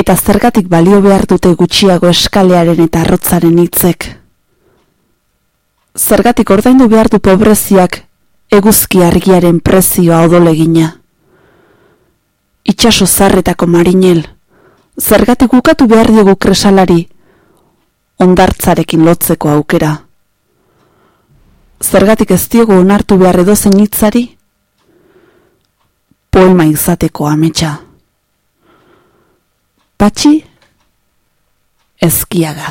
Eta zergatik balio behar dute gutxiago eskalearen eta arrotzaren hitzek. Zergatik ordaindu behar du pobreziak eguzki argiaren prezioa odolegina. Itxaso zarretako marinel, zergatik ukatu behar diogu kresalari, ondartzarekin lotzeko aukera. Zergatik ez diogu onartu behar edozen hitzari, poema izateko ametsa. Patxi, ezkiaga.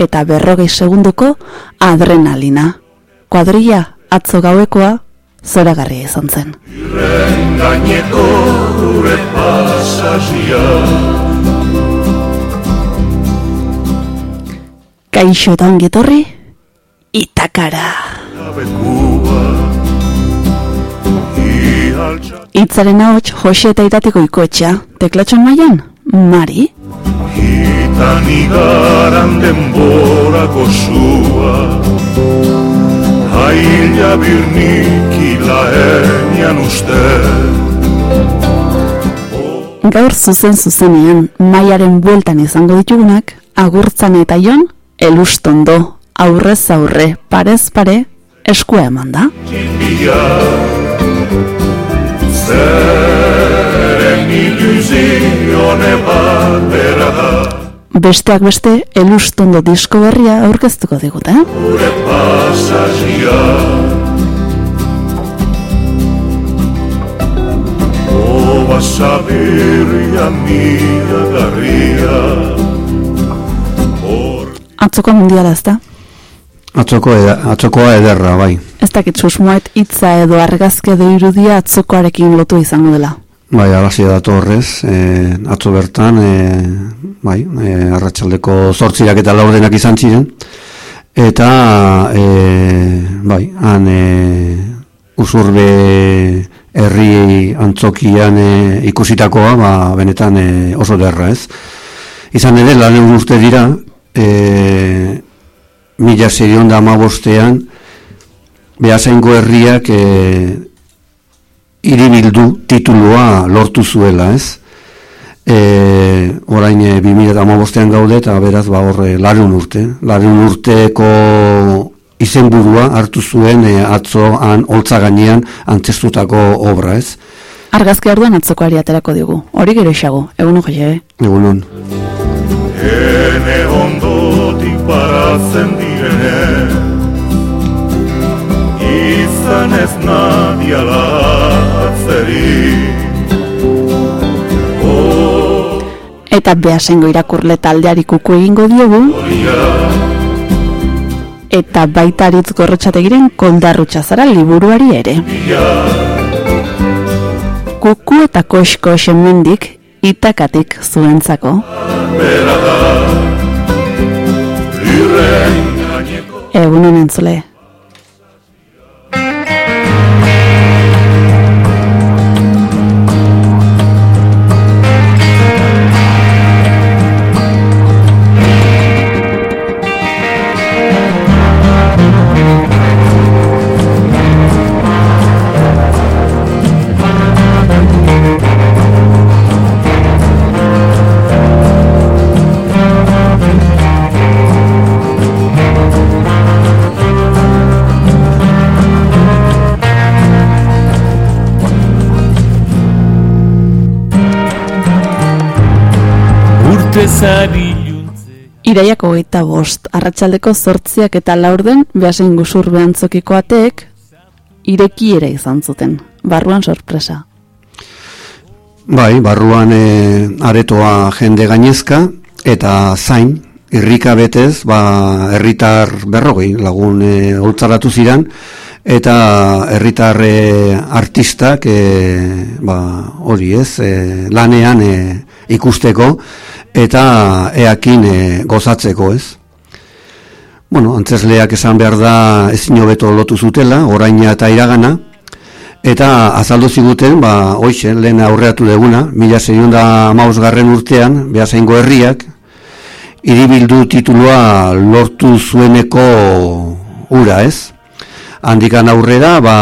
eta berrogei segunduko adrenalina. Kuadria, atzo gauekoa, zoragarria izan zen. Kaixo eta ongetorri, itakara. Itzaren hau Jose eta itatiko ikoetxea, teklatxon maian, Mari? Hitan igaran denborako zua Haila birnikila enian uste Gaur zuzen zuzenean, maiaren bueltan izango ditugunak, agurtzan eta jon, elustondo, aurrez aurre, parez pare, eskua eman da. Besteak beste, elustondo disko berria aurkeztuko digute. Gure pasazia Oba sabirria mia garria Atzoko mundiala ez da? Atzoko atzokoa ederra, bai. Ez dakit susmoet hitza edo argazke edo irudia atzokoarekin lotu izango dela. Bai, alazi da torrez, e, atzo bertan, e, bai, e, arratsaldeko zortzirak eta laurdenak izan ziren, eta, e, bai, han e, usurbe herri antzokian e, ikusitakoa, ba, benetan e, oso derra ez. Izan ere, lan urte dira, e, mila zerion da amabostean, behazaingo herriak e, iribildu titulua lortu zuela, ez? E, orain e, 2000 amabostean gaude eta beraz ba horre larun urte. Larun urteko izenburua hartu zuen e, atzoan holtza gainean antzestutako obra, ez? Argazki orduan atzokoari aterako digu. Hori gero isago, egun hon joie. Egun hon. Ene ondotik parazen direne Izan ez nadia latzeri Eta behasengo irakurle taldeari kuku egingo diogu Eta baita aritz gorrotxategiren kondarrutxa zara liburuari ere Kuku eta kosko mendik itakatik zuentzako. Egunen entzule. Ezari Iraiako hogeita bost, arratsaldeko zortziak eta laurden, behasen guzur behantzokiko ateek, ireki ere izan zuten, barruan sorpresa. Bai, barruan e, aretoa jende gainezka, eta zain, irrika betez, ba, herritar berrogei lagun e, holtzaratu ziren, eta herritar e, artistak e, ba, hori ez, e, lanean e, ikusteko, eta eakin e, gozatzeko ez. Bueno, antzesleak esan behar da ezin hobeto lotu zutela, oraina eta iragana, eta azaldu ziguten, ba, hoixen, lehen aurreatu deguna, mila zeion da mausgarren urtean, behazaingo herriak, iribildu titulua lortu zueneko ura ez. Handikan aurrera, ba,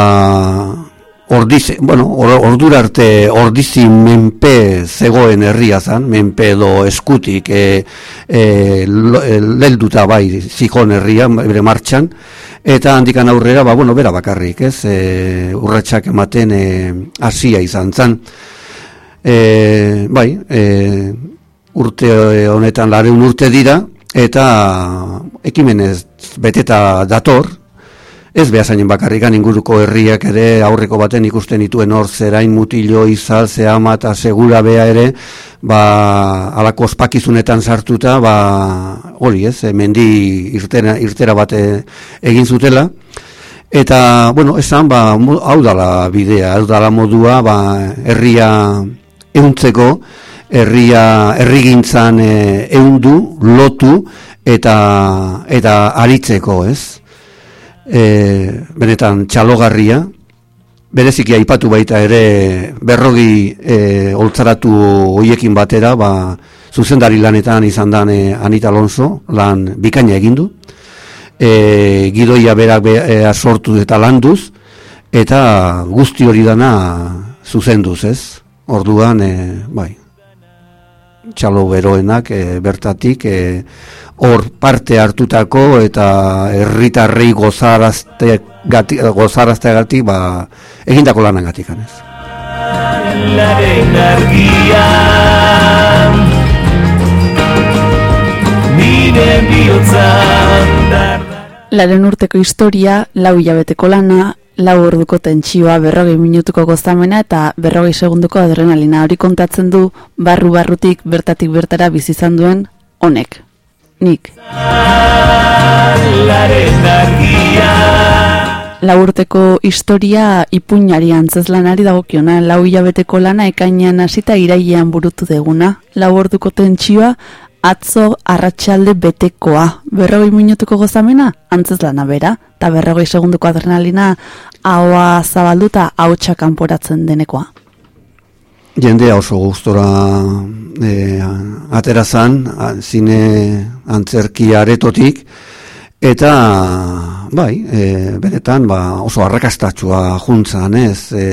ordize, bueno, or, ordura arte ordizi menpe zegoen herria zan, menpe edo eskutik e, e, e lelduta bai zikon herria, bere martxan, eta handikan aurrera, ba, bueno, bera bakarrik, ez, e, urratxak ematen e, asia izan zan. E, bai, e, urte honetan lareun urte dira, eta ekimenez beteta dator, Ez behazainen bakarrikan inguruko herriak ere aurreko baten ikusten dituen hor zerain mutilo izal zehama eta segura bea ere ba, alako ospakizunetan sartuta ba, hori ez, mendi irtera, irtera bate egin zutela. Eta bueno, esan ba, hau dala bidea, hau dala modua ba, herria euntzeko herria herrigintzan e, eundu, lotu eta, eta aritzeko ez e, benetan txalogarria, bereziki aipatu baita ere berrogi e, oltzaratu hoiekin batera, ba, zuzendari lanetan izan dan e, Anita Alonso, lan bikaina egindu, e, gidoia berak be, e, sortu eta landuz, eta guzti hori dana zuzenduz, ez? Orduan, e, bai, txalo beroenak e, bertatik e, hor parte hartutako eta herritarrei gozarazte gati, ba, egindako lanan gatik anez. Laren urteko historia, lau hilabeteko lana, lau orduko tentsioa, berrogei minutuko gozamena eta berrogei segunduko adrenalina. Hori kontatzen du barru-barrutik bertatik bertara bizizan duen honek. Nik. Lau urteko historia ipuñari antzeslanari dagokiona, lau hilabeteko lana ekainean hasita irailean burutu deguna. Lau orduko tentsioa atzo arratsalde betekoa. Berrogei minutuko gozamena, antzez lana bera, eta berrogei segunduko adrenalina haua zabalduta hautsa kanporatzen denekoa. Jendea oso gustora e, aterazan, zine antzerki aretotik, eta bai, e, benetan ba, oso arrakastatxua juntzan, ez, e,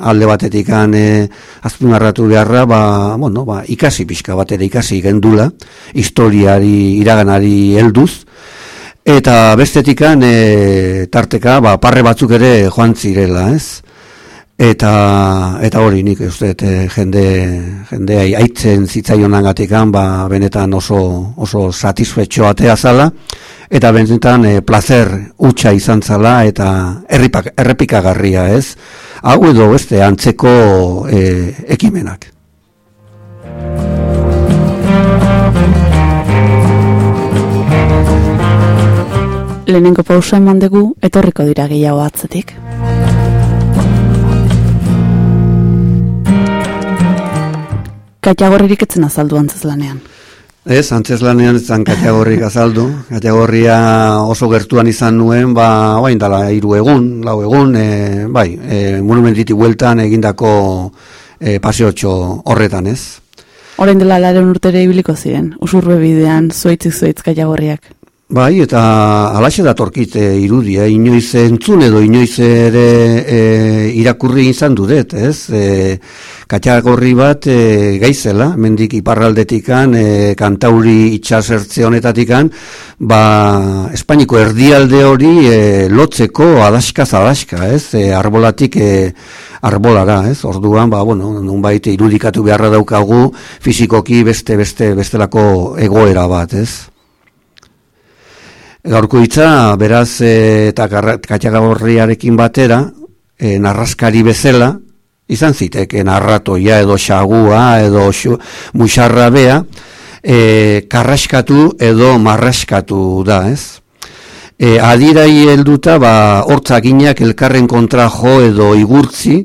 alde batetik e, azpunarratu beharra, ba, bueno, ba, ikasi pixka bat ere ikasi gendula, historiari, iraganari helduz, eta bestetikan e, tarteka, ba, parre batzuk ere joan zirela, ez, eta eta hori nik uste e, jende jende aitzen zitzaionan gatikan ba benetan oso oso satisfecho atea zala. Eta benetan e, placer utxa izan zala eta erripak, errepikagarria ez? Hau edo beste antzeko e, ekimenak. Lehenengo pausa eman dugu, etorriko dira gehiago atzetik. Katiagorririk etzen azaldu antzezlanean. Ez, antzeslanean etzen katiagorrik azaldu. Katiagorria oso gertuan izan nuen, ba, bain dala, iru egun, lau egun, e, bai, e, monumentiti hueltan egindako e, paseotxo horretan, ez? Horein dela laren urtere ibiliko ziren, usurbe bidean, zuaitzik zuaitz katiagorriak. Bai, eta alaxe datorkit e, irudia, inoiz entzun edo inoiz ere e, irakurri izan dudet, ez? E, Katxagorri bat e, gaizela, mendik iparraldetikan, e, kantauri itxasertze honetatikan, ba, Espainiko erdialde hori e, lotzeko adaskaz adaska, ez? E, arbolatik e, arbolara, ez? Orduan, ba, bueno, nunbait irudikatu beharra daukagu, fizikoki beste, beste, bestelako egoera bat, ez? Gaurko hitza, beraz, e, eta katxagorriarekin batera, e, narraskari bezala, izan ziteke narratoia edo xagua edo xu, musarra bea, e, karraskatu edo marraskatu da, ez? E, adirai helduta, ba, hortzakinak elkarren kontra jo edo igurtzi,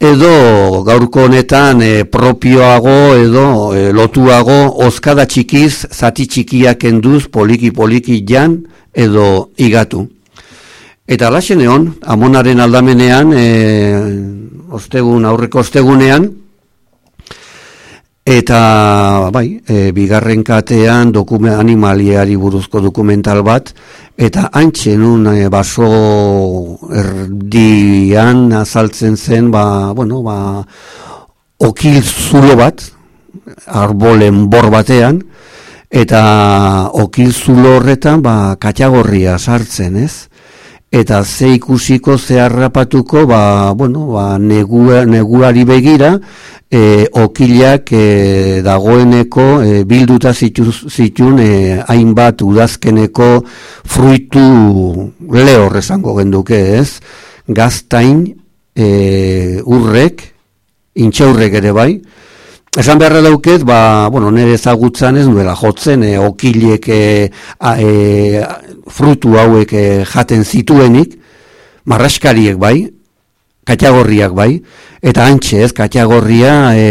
edo gaurko honetan e, propioago edo e, lotuago oskada txikiz zati txikiak enduz poliki poliki jan edo igatu. Eta lasen egon, amonaren aldamenean, e, ostegun, aurreko ostegunean, eta bai, e, bigarren katean dokume, animaliari buruzko dokumental bat, Eta haintxe nun e, baso erdian azaltzen zen, ba, bueno, ba, okil zulo bat, arbolen bor batean, eta okil zulo horretan, ba, katxagorria sartzen, ez? Eta ze ikusiko, ze harrapatuko, ba, bueno, ba, neguari begira, e, okilak e, dagoeneko e, bilduta zitun e, hainbat udazkeneko fruitu lehor esango genduke ez? Gaztain e, urrek intxaurrek ere bai. Esan beharra dauket, ba, bueno, nire ezagutzan ez nuela jotzen, e, okilek e, e, frutu hauek e, jaten zituenik, marraskariek bai, katxagorriak bai, eta antxe ez, katxagorria e,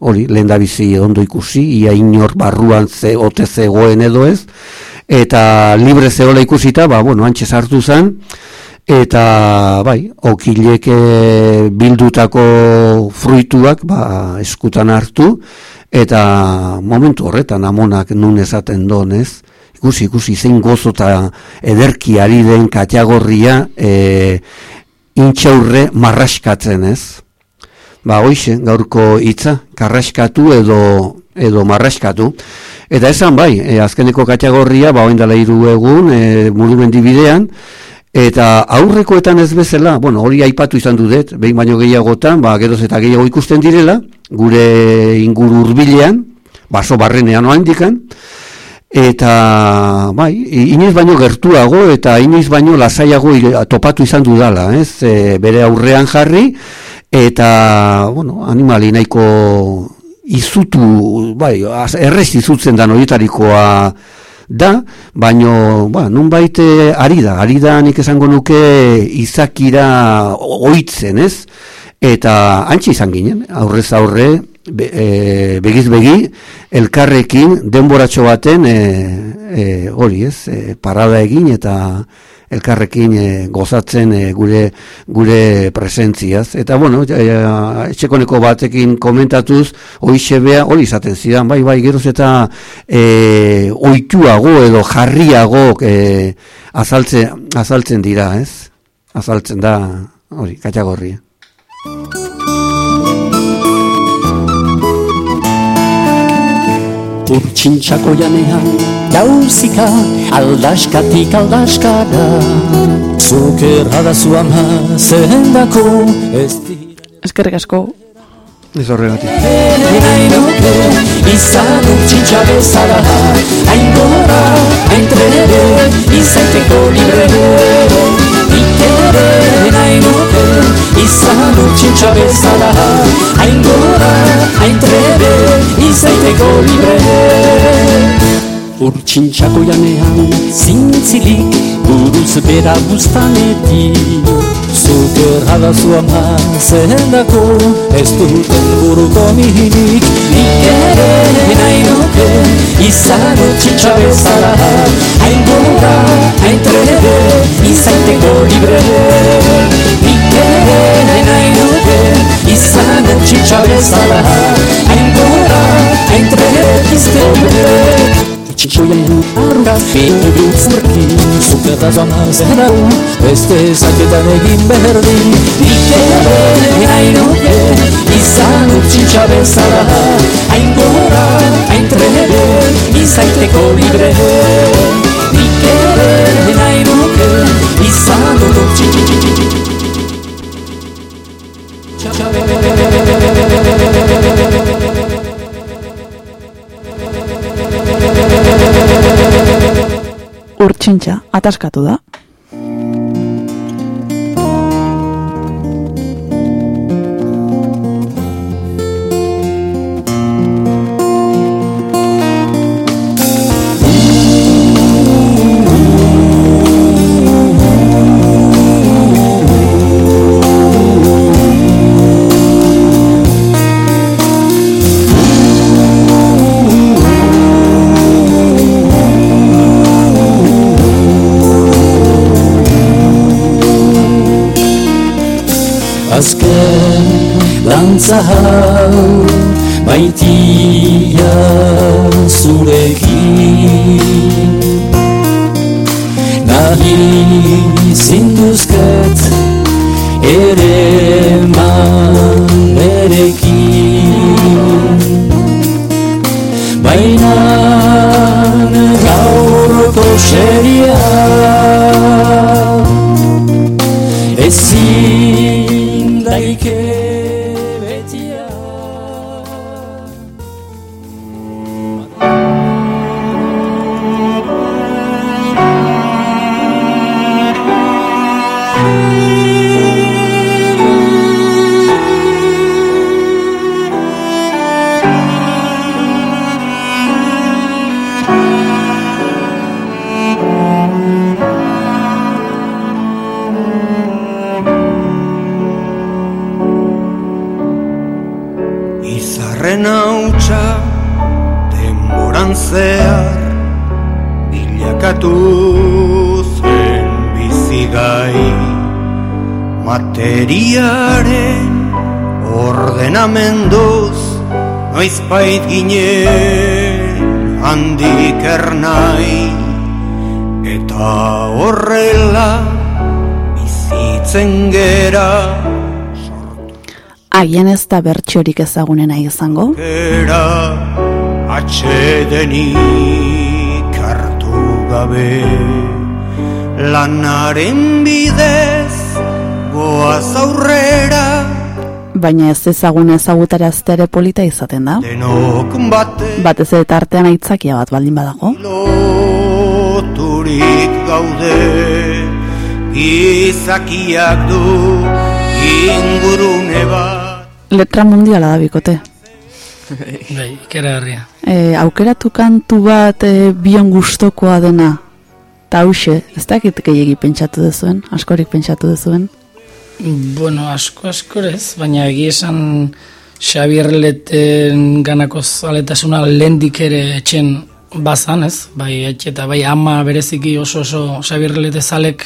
hori, lehen bizi ondo ikusi, ia inor barruan ze, ote zegoen edo ez, eta libre zehola ikusita, ba, bueno, antxe sartu zen, eta bai, okilek e, bildutako fruituak ba, eskutan hartu, eta momentu horretan amonak nun ezaten donez, ikusi, ikusi, zein gozota ederki ari den katxagorria, e, intxaurre marraskatzen ez. Ba, hoxe, gaurko hitza, karraskatu edo, edo marraskatu. Eta esan bai, e, azkeneko katxagorria, ba, oindala iru egun, e, murumendi bidean, eta aurrekoetan ez bezala, bueno, hori aipatu izan dudet, behin baino gehiagotan, ba, geroz eta gehiago ikusten direla, gure inguru urbilean, baso barrenean oa indikan, eta bai, inoiz baino gertuago eta inoiz baino lasaiago topatu izan dudala, ez? E, bere aurrean jarri eta bueno, animali nahiko izutu, bai, errez izutzen da horietarikoa da, baino, ba, nun baite ari da, ari da nik esango nuke izakira oitzen, ez? Eta antxe izan ginen, aurrez aurre, be, e, begiz begi, elkarrekin denboratxo baten e, e, hori ez, e, parada egin eta elkarrekin e, gozatzen e, gure gure presentziaz. Eta bueno, e, etxekoneko batekin komentatuz, hori xebea, hori izaten zidan, bai, bai, geroz eta e, oituago edo jarriago e, azaltzen, azaltzen dira, ez? Azaltzen da, hori, katxagorria. Urtsintxako janean Jauzika aldaskatik aldaskara. Zukerra da zu ama Zendako ez Eskerrik asko. Ez horregatik. Izan urtsintxa bezala Hain gora, hain trebe Izaiteko libre Ikere nahi nuke Izan urtsintxa bezala Hain gora, hain trebe Izaiteko libre Urtsintxako janean Zintzilik Buruz bera buztanetik Zuker hadazu ama Zendako Ez duten buruko mihinik Nik ere nahi nuke Izan urtsintxa bezala Hain gora, hain trebe Izaiteko libre. Nik ere nahi nuke Izan urtsintxa bezala Hain gora, hain trebe Izaiteko txitxoien arruka Bini biltzurki, zuke da zona zera Beste zaketan egin berdin Nik ere nuke, izan utxintxa bezala Hain gora, hain trebe, izaiteko libre Nik ere nuke, izan utxintxa Urtsintxa, ataskatu da. Baitia zurekin Nahi zinduzket ere man erekin Baina gaurko seria noizbait ginen handik ernai eta horrela bizitzen gera. Agian ez da bertxorik ezagunena izango. Era atxedenik hartu gabe. Lanaren bidez goaz aurrera Baina ez ezagun ezagutaraztea ere polita izaten da. Batez ere tartean aitzakia bat baldin badago. loturik gaude Gizakiak du ingurune bat Letra mundiala da bikote. Bai, ikeragarria. E, aukeratu kantu bat e, bion gustokoa dena. Ta hause, ez dakit gehiegi pentsatu dezuen, askorik pentsatu dezuen. Bueno, asko askorez, baina egia esan Xabier Leten ganako zaletasuna lehendik ere etxen bazan, ez? Bai, etxe eta bai ama bereziki oso oso Xabier Lete zalek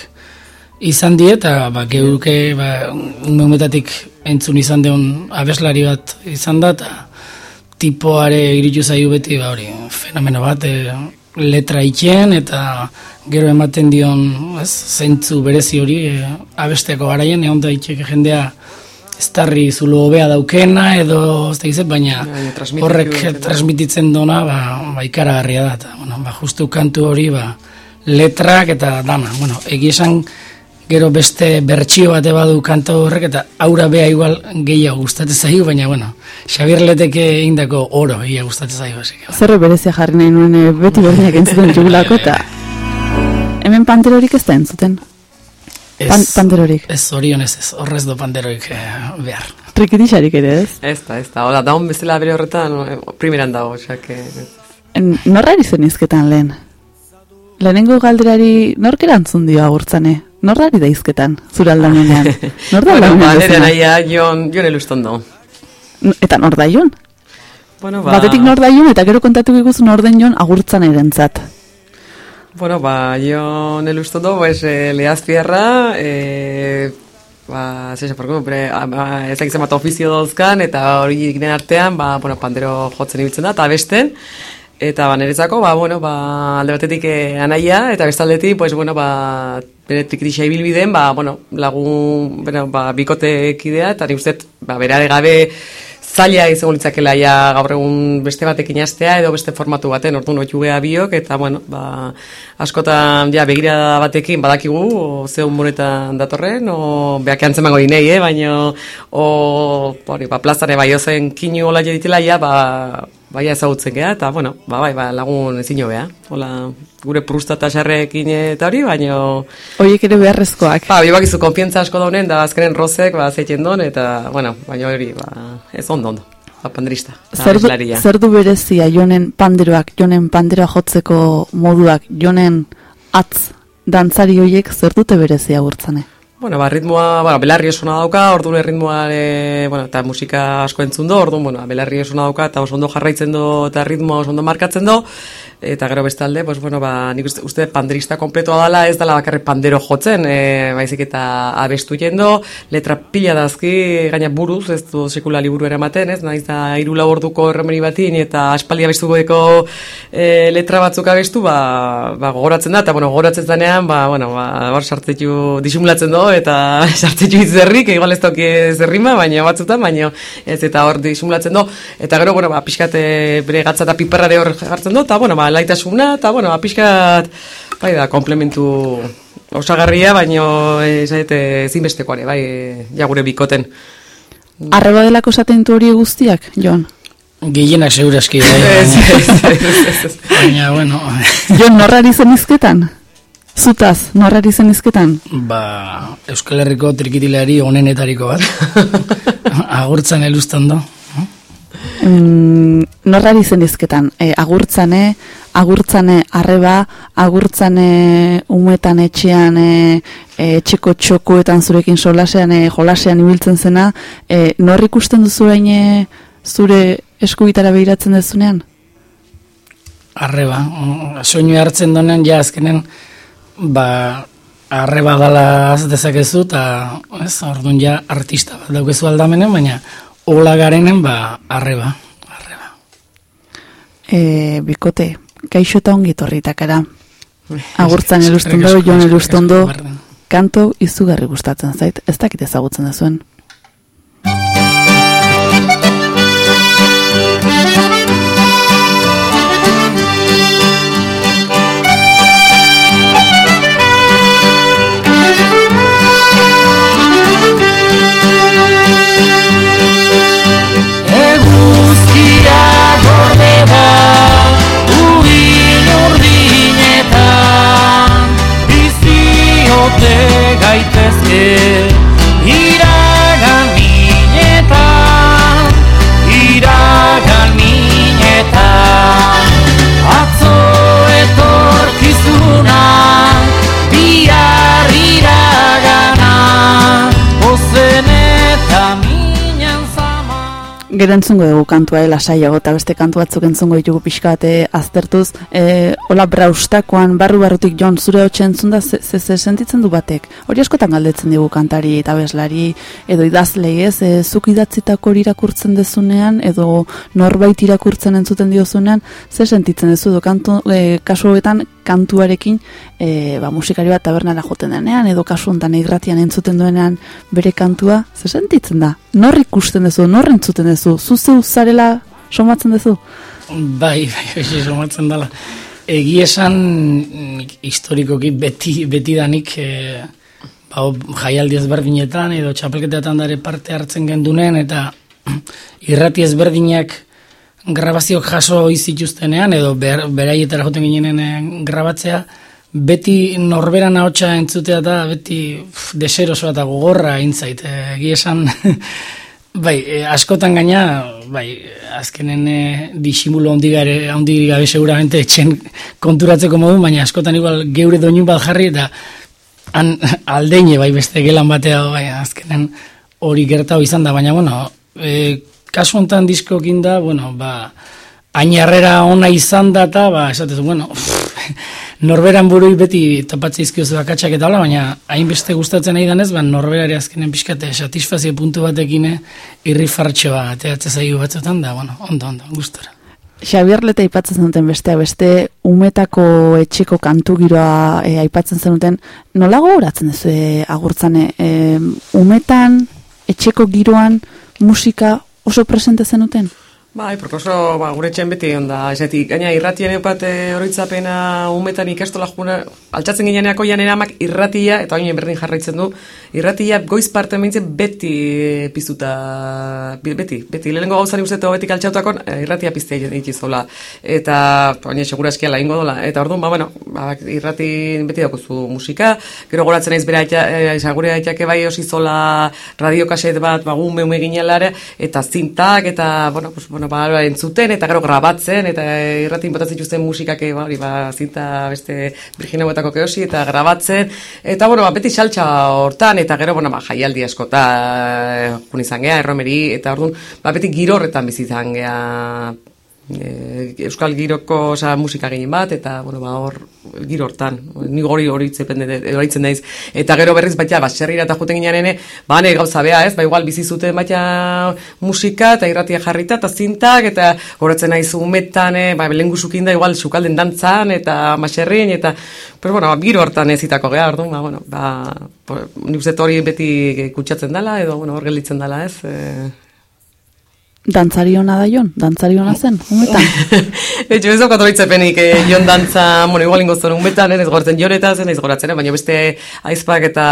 izan die, eta ba, geuke ba, umetatik entzun izan deun abeslari bat izan da, eta tipoare iritu zaio beti, ba, hori, fenomeno bat, e, letra itxen, eta gero ematen dion, ez, zentzu berezi hori, e, abesteko garaien, egon da itxeke jendea, estarri zulo hobea daukena, edo, ez da gizet, baina transmititu horrek transmititzen dona, ba, ba ikaragarria da, eta, bueno, ba, justu kantu hori, ba, letrak eta dana, bueno, egia esan, gero beste bertsio bate badu kanto horrek eta aura bea igual gehiago gustatzen zaio, baina bueno, Xabier Leteke egindako oro ia gustatzen zaio que. Zer berezia jarri nahi nuen e, beti berdinak entzuten jugulako eta hemen panterorik ez da entzuten. Ez, Pan, panterorik. ez orionez ez, horrez do panderoik eh, behar. Trikitixarik ere ez. Ez da, ez da. Hola, daun bezala bere horretan, eh, primeran dago. En, norra ari zen izketan lehen? Lehenengo galderari nork erantzun dio agurtzane? Ari da izketan, zure aldamenean? Nor da Bueno, ba, nahia, jon, jon elustondo. Eta nor da iun? Bueno, ba... Batetik nor da iun, eta gero kontatu giguzu nor den jon agurtzan erentzat. Bueno, ba, jon elustondo, pues, eh, lehazpierra, eh, ba, zeisa, porko, bre, ba, ez dakit zenbat ofizio dauzkan, eta hori ginen artean, ba, bueno, pandero jotzen ibiltzen da, eta besten, Eta ba, niretzako, ba, bueno, ba, alde batetik eh, anaia, eta bestaldetik, pues, bueno, ba, bere trikitisa ibilbideen, ba, bueno, lagun, bueno, ba, bikotekidea, eta ni uste, ba, berare gabe zaila izango litzakela ja gaur egun beste batekin hastea edo beste formatu baten, orduan oitu geha biok, eta, bueno, ba, askotan, ja, begira batekin badakigu, o, ze humoretan datorren, o, beak antzen mango dinei, eh, baina, o, hori, ba, plazare bai ozen kinu hola jeditela, ja, ba, Baia ezagutzen geha, eta, bueno, ba, bai, ba, lagun ezin beha. Hola, gure prusta eta xarrekin eta hori, baina... Horiek ere beharrezkoak. Ba, bibak izu konfientza asko daunen, da azkenen rozek, ba, zeiten don, eta, bueno, baina hori, ba, ez ondo ondo. Ba, pandrista. Zer du, zer du berezia jonen panderoak, jonen panderoa jotzeko moduak, jonen atz dantzari horiek zer dute berezia gurtzane? Bueno, ba, ritmoa, bueno, belarri esona dauka, orduan ritmoa, e, bueno, eta musika asko entzun do, orduan, bueno, belarri esona dauka, eta oso ondo jarraitzen do, eta ritmoa oso ondo markatzen do, eta gero bestalde, pues, bueno, ba, nik uste, uste panderista kompletoa dala, ez dala bakarrik pandero jotzen, e, baizik eta abestu jendo, letra pila dazki, gaina buruz, ez du sekula liburu eramaten, ez, naiz da hiru lau orduko erremeni batin, eta aspaldi abestuko e, letra batzuk abestu, ba, ba, gogoratzen da, eta, bueno, gogoratzen zanean, ba, bueno, ba, hor sartzetu disimulatzen do, eta sartzetu izerrik, igual ez toki zerrima, baina batzutan, baina ez, eta hor disimulatzen do, eta gero, bueno, ba, pixkat e, bere gatza eta piperrare hor jartzen do, eta, bueno, ba, laitasuna, eta, bueno, ba, pixkat, bai da, komplementu osagarria, baina ez zinbestekoare, bai, ja gure bikoten. Arreba delako esaten du hori guztiak, Jon? Gehienak segurazki, bai. Ez, ez, ez. baina, bueno, Jon, norrari zen izketan? Zutaz, norrari zen izketan? ba, Euskal Herriko trikitileari onenetariko bat. Agurtzan elustan do. Mm, norrari zen izketan? E, agurtzane, agurtzane arreba, agurtzane umetan etxean, e, e, etxeko txokoetan zurekin solasean, e, jolasean ibiltzen zena, e, nor ikusten duzu hain e, zure eskubitara behiratzen dezunean? Arreba, mm, soinu hartzen donen, ja azkenen, ba, arreba dala dezakezu, eta, ez, orduan ja artista bat daukezu aldamenen, baina, hola garenen, ba, arreba, arreba. E, bikote, kaixo eta ongi torritakara. Agurtzan elusten Eskerrik do, asko, Jon eskerrik elusten do, asko, berdin. kanto izugarri gustatzen zait, ez dakit ezagutzen da zuen. Iragan minetan Iragan minetan Atzo etorkizuna Bihar iragana Gero entzungo dugu kantua, eh, lasaiago, eta beste kantu batzuk entzungo ditugu pixka bat eh, aztertuz. Eh, hola braustakoan, barru barrutik Jon, zure hotxe entzun ze, ze, ze sentitzen du batek. Hori askotan galdetzen digu kantari eta beslari, edo idazlei ez, eh, zuk idatzitako hori irakurtzen dezunean, edo norbait irakurtzen entzuten diozunean, ze sentitzen duzu, edo kantu, eh, kasu hauetan kantuarekin eh, ba, musikari bat tabernara joten denean, edo kasu honetan irratian entzuten duenean bere kantua, ze sentitzen da? Nor ikusten duzu, nor entzuten duzu, zu zeu zarela somatzen duzu? Bai, bai, bai, somatzen dela. Egi esan nik historikoki beti, beti danik e, ba, jaialdi ezberdinetan edo txapelketetan dare parte hartzen gendunen eta irrati ezberdinak grabazioak jaso izituztenean edo ber, beraietara joten ginenen eh, grabatzea beti norberan ahotsa entzutea da beti uf, deserosoa eta gogorra intzait. Egi esan Bai, e, askotan gaina, bai, azkenen e, disimulo ondigare, ondigari gabe seguramente etxen konturatzeko modu, baina askotan igual geure doinu bat jarri eta han aldeine bai beste gelan batea bai, azkenen hori gertau izan da, baina bueno, e, kasu honetan diskokin da, bueno, ba, ainarrera ona izan da eta, ba, esatezu, bueno, norberan burui beti topatze izkiozu akatsak eta hola, baina hainbeste gustatzen nahi danez, ba, norberari azkenen pixkate satisfazio puntu batekin irri fartxoa ateatze zaigu batzutan da, bueno, ondo, ondo, gustora. Xabier Leta aipatzen zenuten bestea beste umetako etxeko kantu giroa e, aipatzen zenuten nola gogoratzen duzu e, agurtzane e, umetan etxeko giroan musika oso presente zenuten? Bai, prokoso, ba, gure txen beti onda, esetik, gaina irratien eupat horitzapena umetan ikastola juna, altxatzen gineaneko jan eramak irratia, eta oinen berdin jarraitzen du, irratia goiz parte meintzen beti piztuta, beti, beti, lehenengo gauzan usteto beti kaltxautakon, irratia piztea itizola, eta, oinen segura eskia la ingo dola, eta orduan, ba, bueno, ba, irrati beti daukuzu musika, gero goratzen naiz bera, e, gure aitake bai osizola radiokaset bat, ba, gume ume ginelare, eta zintak, eta, bueno, pues, bueno, bueno, ba, entzuten eta gero grabatzen eta irratin botatzen zituzten musikak ba, hori ba, zinta beste Virginia Botako keosi eta grabatzen. Eta bueno, ba, beti saltza hortan eta gero bueno, ba, jaialdi asko eta eh, jun izan geha, erromeri eta orduan ba, beti giro horretan bizitzan geha e, euskal giroko oza, musika gehien bat, eta, bueno, ba, hor, giro hortan, ni gori hori horitzen daiz, eta gero berriz baita, baserrira eta juten ginean ene, ba, ne, gauza bea, ez, ba, igual bizi zuten baita musika, eta irratia jarrita, eta zintak, eta horatzen naiz umetan, e, ba, belengu da, igual, sukalden dantzan, eta baserrin, eta, pero, bueno, ba, giro hortan ezitako geha, orduan, ba, bueno, ba, ni hori beti kutsatzen dela, edo, bueno, hor gelditzen dela, ez, e, Dantzari hona da jon, dantzari hona zen, umetan. Etxo ez daukat horitzepenik, eh, jon dantza, bueno, igual ingo zuen umetan, ez gortzen joreta zen, ez goratzen, baina beste aizpak eta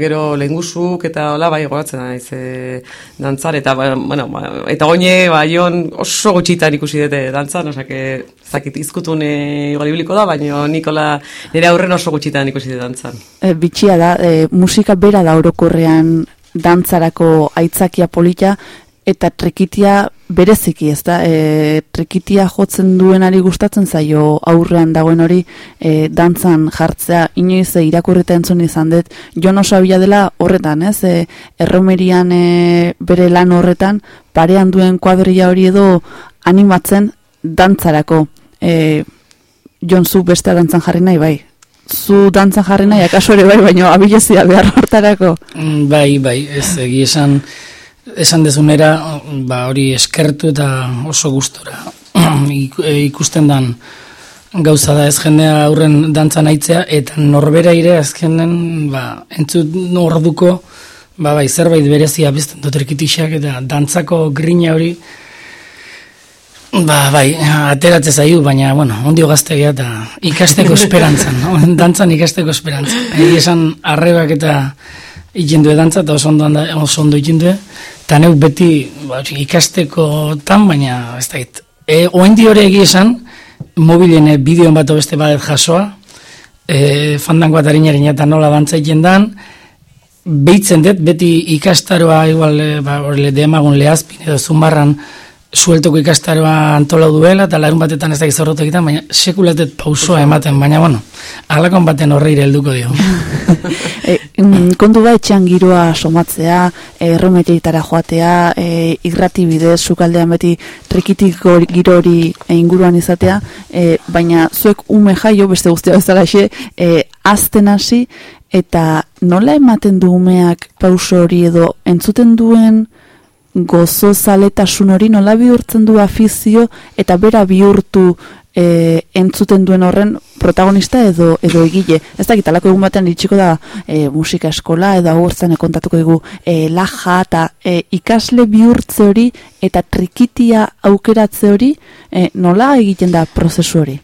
gero lehengusuk eta hola, bai, goratzen naiz e, dantzar, eta, ba, bueno, ba, eta goine, ba, jon oso gutxitan ikusi dute dantzan, osake, zakit izkutun igual ibiliko da, baina Nikola nire aurren oso gutxitan ikusi dute dantzan. E, bitxia da, e, musika bera da orokorrean dantzarako aitzakia polita, eta trekitia bereziki, ez da, e, trekitia jotzen duenari gustatzen zaio aurrean dagoen hori e, dantzan jartzea, inoiz e, irakurreta entzun izan dut, jon oso dela horretan, ez, e, erromerian e, bere lan horretan, parean duen kuadria hori edo animatzen dantzarako, e, jon zu beste dantzan jarri nahi, bai, zu dantzan jarri nahi, akaso ere bai, baina abilezia behar hortarako. Mm, bai, bai, ez, egi esan, esan dezunera, ba, hori eskertu eta oso gustora e, ikusten dan gauza da ez jendea aurren dantza naitzea, eta norbera ire azkenen, ba, entzut norduko, ba, bai, zerbait berezia bizten dut eta dantzako grina hori, Ba, bai, ateratze zaiu, baina, bueno, ondio gaztegia eta ikasteko esperantzan, no? dantzan ikasteko esperantzan. Egi esan arrebak eta ikindu edantza eta oso ondo, oso ondo ikindu eta neuk beti ba, ikasteko tan, baina ez da hit. E, oen hori esan, mobilen e, bideon bat beste bat jasoa, e, fandango bat harinaren eta nola dantza ikendan, behitzen dut, beti ikastaroa, igual, e, ba, horre, demagun lehazpin edo zumbarran, sueltoko ikastaroa antolau duela, eta larun batetan ez da gizorrotu egiten, baina sekulatet pausoa ematen, baina bueno, alakon baten horreire helduko dio. e, kontu ba etxean giroa somatzea, errometeitara joatea, e, irrati bidez, sukaldean beti trikitik giro hori inguruan izatea, e, baina zuek ume jaio, beste guztia bezala xe, e, azten hasi, eta nola ematen du umeak pauso hori edo entzuten duen gozo zaletasun hori nola bihurtzen du afizio eta bera bihurtu e, entzuten duen horren protagonista edo edo egile. Ez da gitalako egun batean itxiko da e, musika eskola edo agurtzen kontatuko dugu e, laja eta e, ikasle bihurtze hori eta trikitia aukeratze hori e, nola egiten da prozesu hori?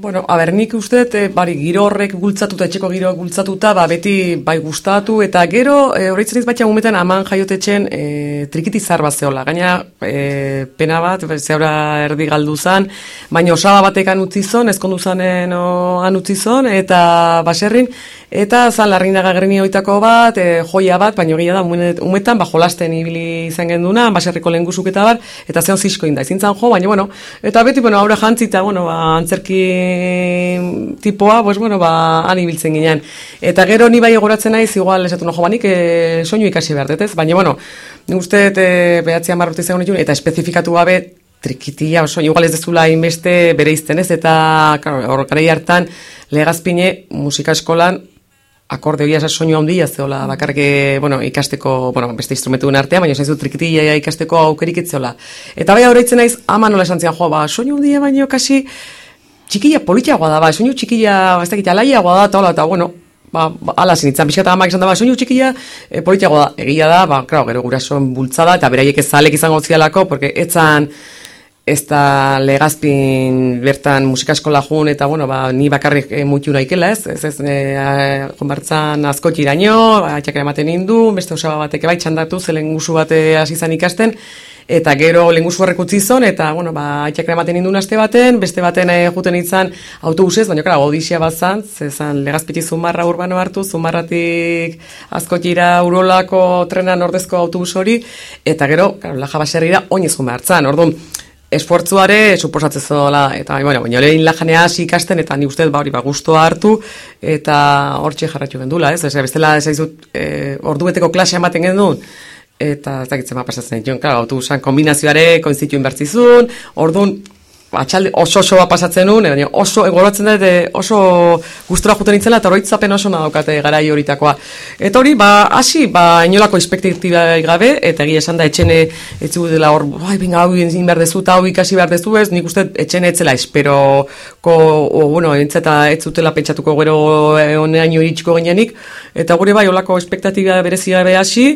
Bueno, a ber, nik uste, e, bari, giro horrek gultzatuta, etxeko giro gultzatuta, ba, beti bai gustatu eta gero, e, horretzen ez batxan umetan, aman jaiotetxen, e, trikiti zar bat zehola, gaina, e, pena bat, zeura erdi galdu zan, baina osaba batek anutzi zon, ezkondu zanen anutzi zon, eta baserrin, eta zan larrin daga oitako bat, e, joia bat, baina gila da, umetan, ba, jolasten ibili izan genduna, baserriko lehen eta bat, eta zeon zizko inda, izintzan jo, baina, bueno, eta beti, bueno, aurre jantzita, bueno, ba, antzerki tipoa, pues bueno, ba, han ibiltzen ginen. Eta gero ni bai egoratzen naiz, igual esatu no joanik, e, soinu ikasi behar ez? Baina, bueno, uste, e, behatzi amarrote izan eta espezifikatu gabe, trikitia, oso, igual ez dezula inbeste bere izten ez, eta, claro, hor, hartan, legazpine, musika eskolan, akorde hori soinu handia zeola bakarrik eh, bueno, ikasteko, bueno, beste instrumentuen artean, baina zaizu trikitila ikasteko aukerik itzeola. Eta bai horreitzen naiz, ama nola esan zian, jo, ba, soinu handia baino kasi txikila politiagoa da, ba, soinu txikila, ez dakit, alaiagoa da, eta hola, eta bueno, ba, ba ala zinitzen, pixka amak esan da, ba, soinu txikila e, politiagoa da, egia da, ba, claro, gero gurasoen bultzada, eta beraiek ez zalek izango zialako, porque etzan, ez da legazpin bertan musikaskola jun, eta bueno, ba, ni bakarrik e, mutu naikela ez, ez ez e, jonbartzan asko tiraino, atxak ematen indu, beste osaba bateke bai txandatu, zelen guzu bate hasi izan ikasten, eta gero lenguzu horrek utzi zon, eta bueno, ba, atxak ematen indu aste baten, beste baten e, juten itzan autobusez, baina kara, odisia bat zan, zezan legazpiti zumarra urbano hartu, zumarratik asko tira urolako trenan ordezko autobus hori, eta gero, kara, laja baserri da, oinez hartzan, orduan, esfortzuare suposatzen zola eta bueno, baina lehin lajanea ikasten eta ni ustez ba hori ba gustoa hartu eta hortxe jarratu gendula, ez? Osea, bestela ez aizut eh ordubeteko klase ematen gendun eta ez dakitzen ba pasatzen ditu, claro, autobusan kombinazioare koinzitu inbertzizun, ordun atxalde oso oso pasatzen nun, baina oso egoratzen da oso gustora juten itzela eta oroitzapen oso nadaukate garai horitakoa. Eta hori, ba, hasi, ba, inolako espektatiba gabe, eta egia esan da etxene etzu dela hor, bai, binga, hau egin behar dezu, eta hau ikasi behar dezu ez, nik uste etxene etzela espero, ko, o, bueno, entzeta ez zutela pentsatuko gero honean iritsiko ginenik, eta gure bai, olako espektatiba berezia be hasi,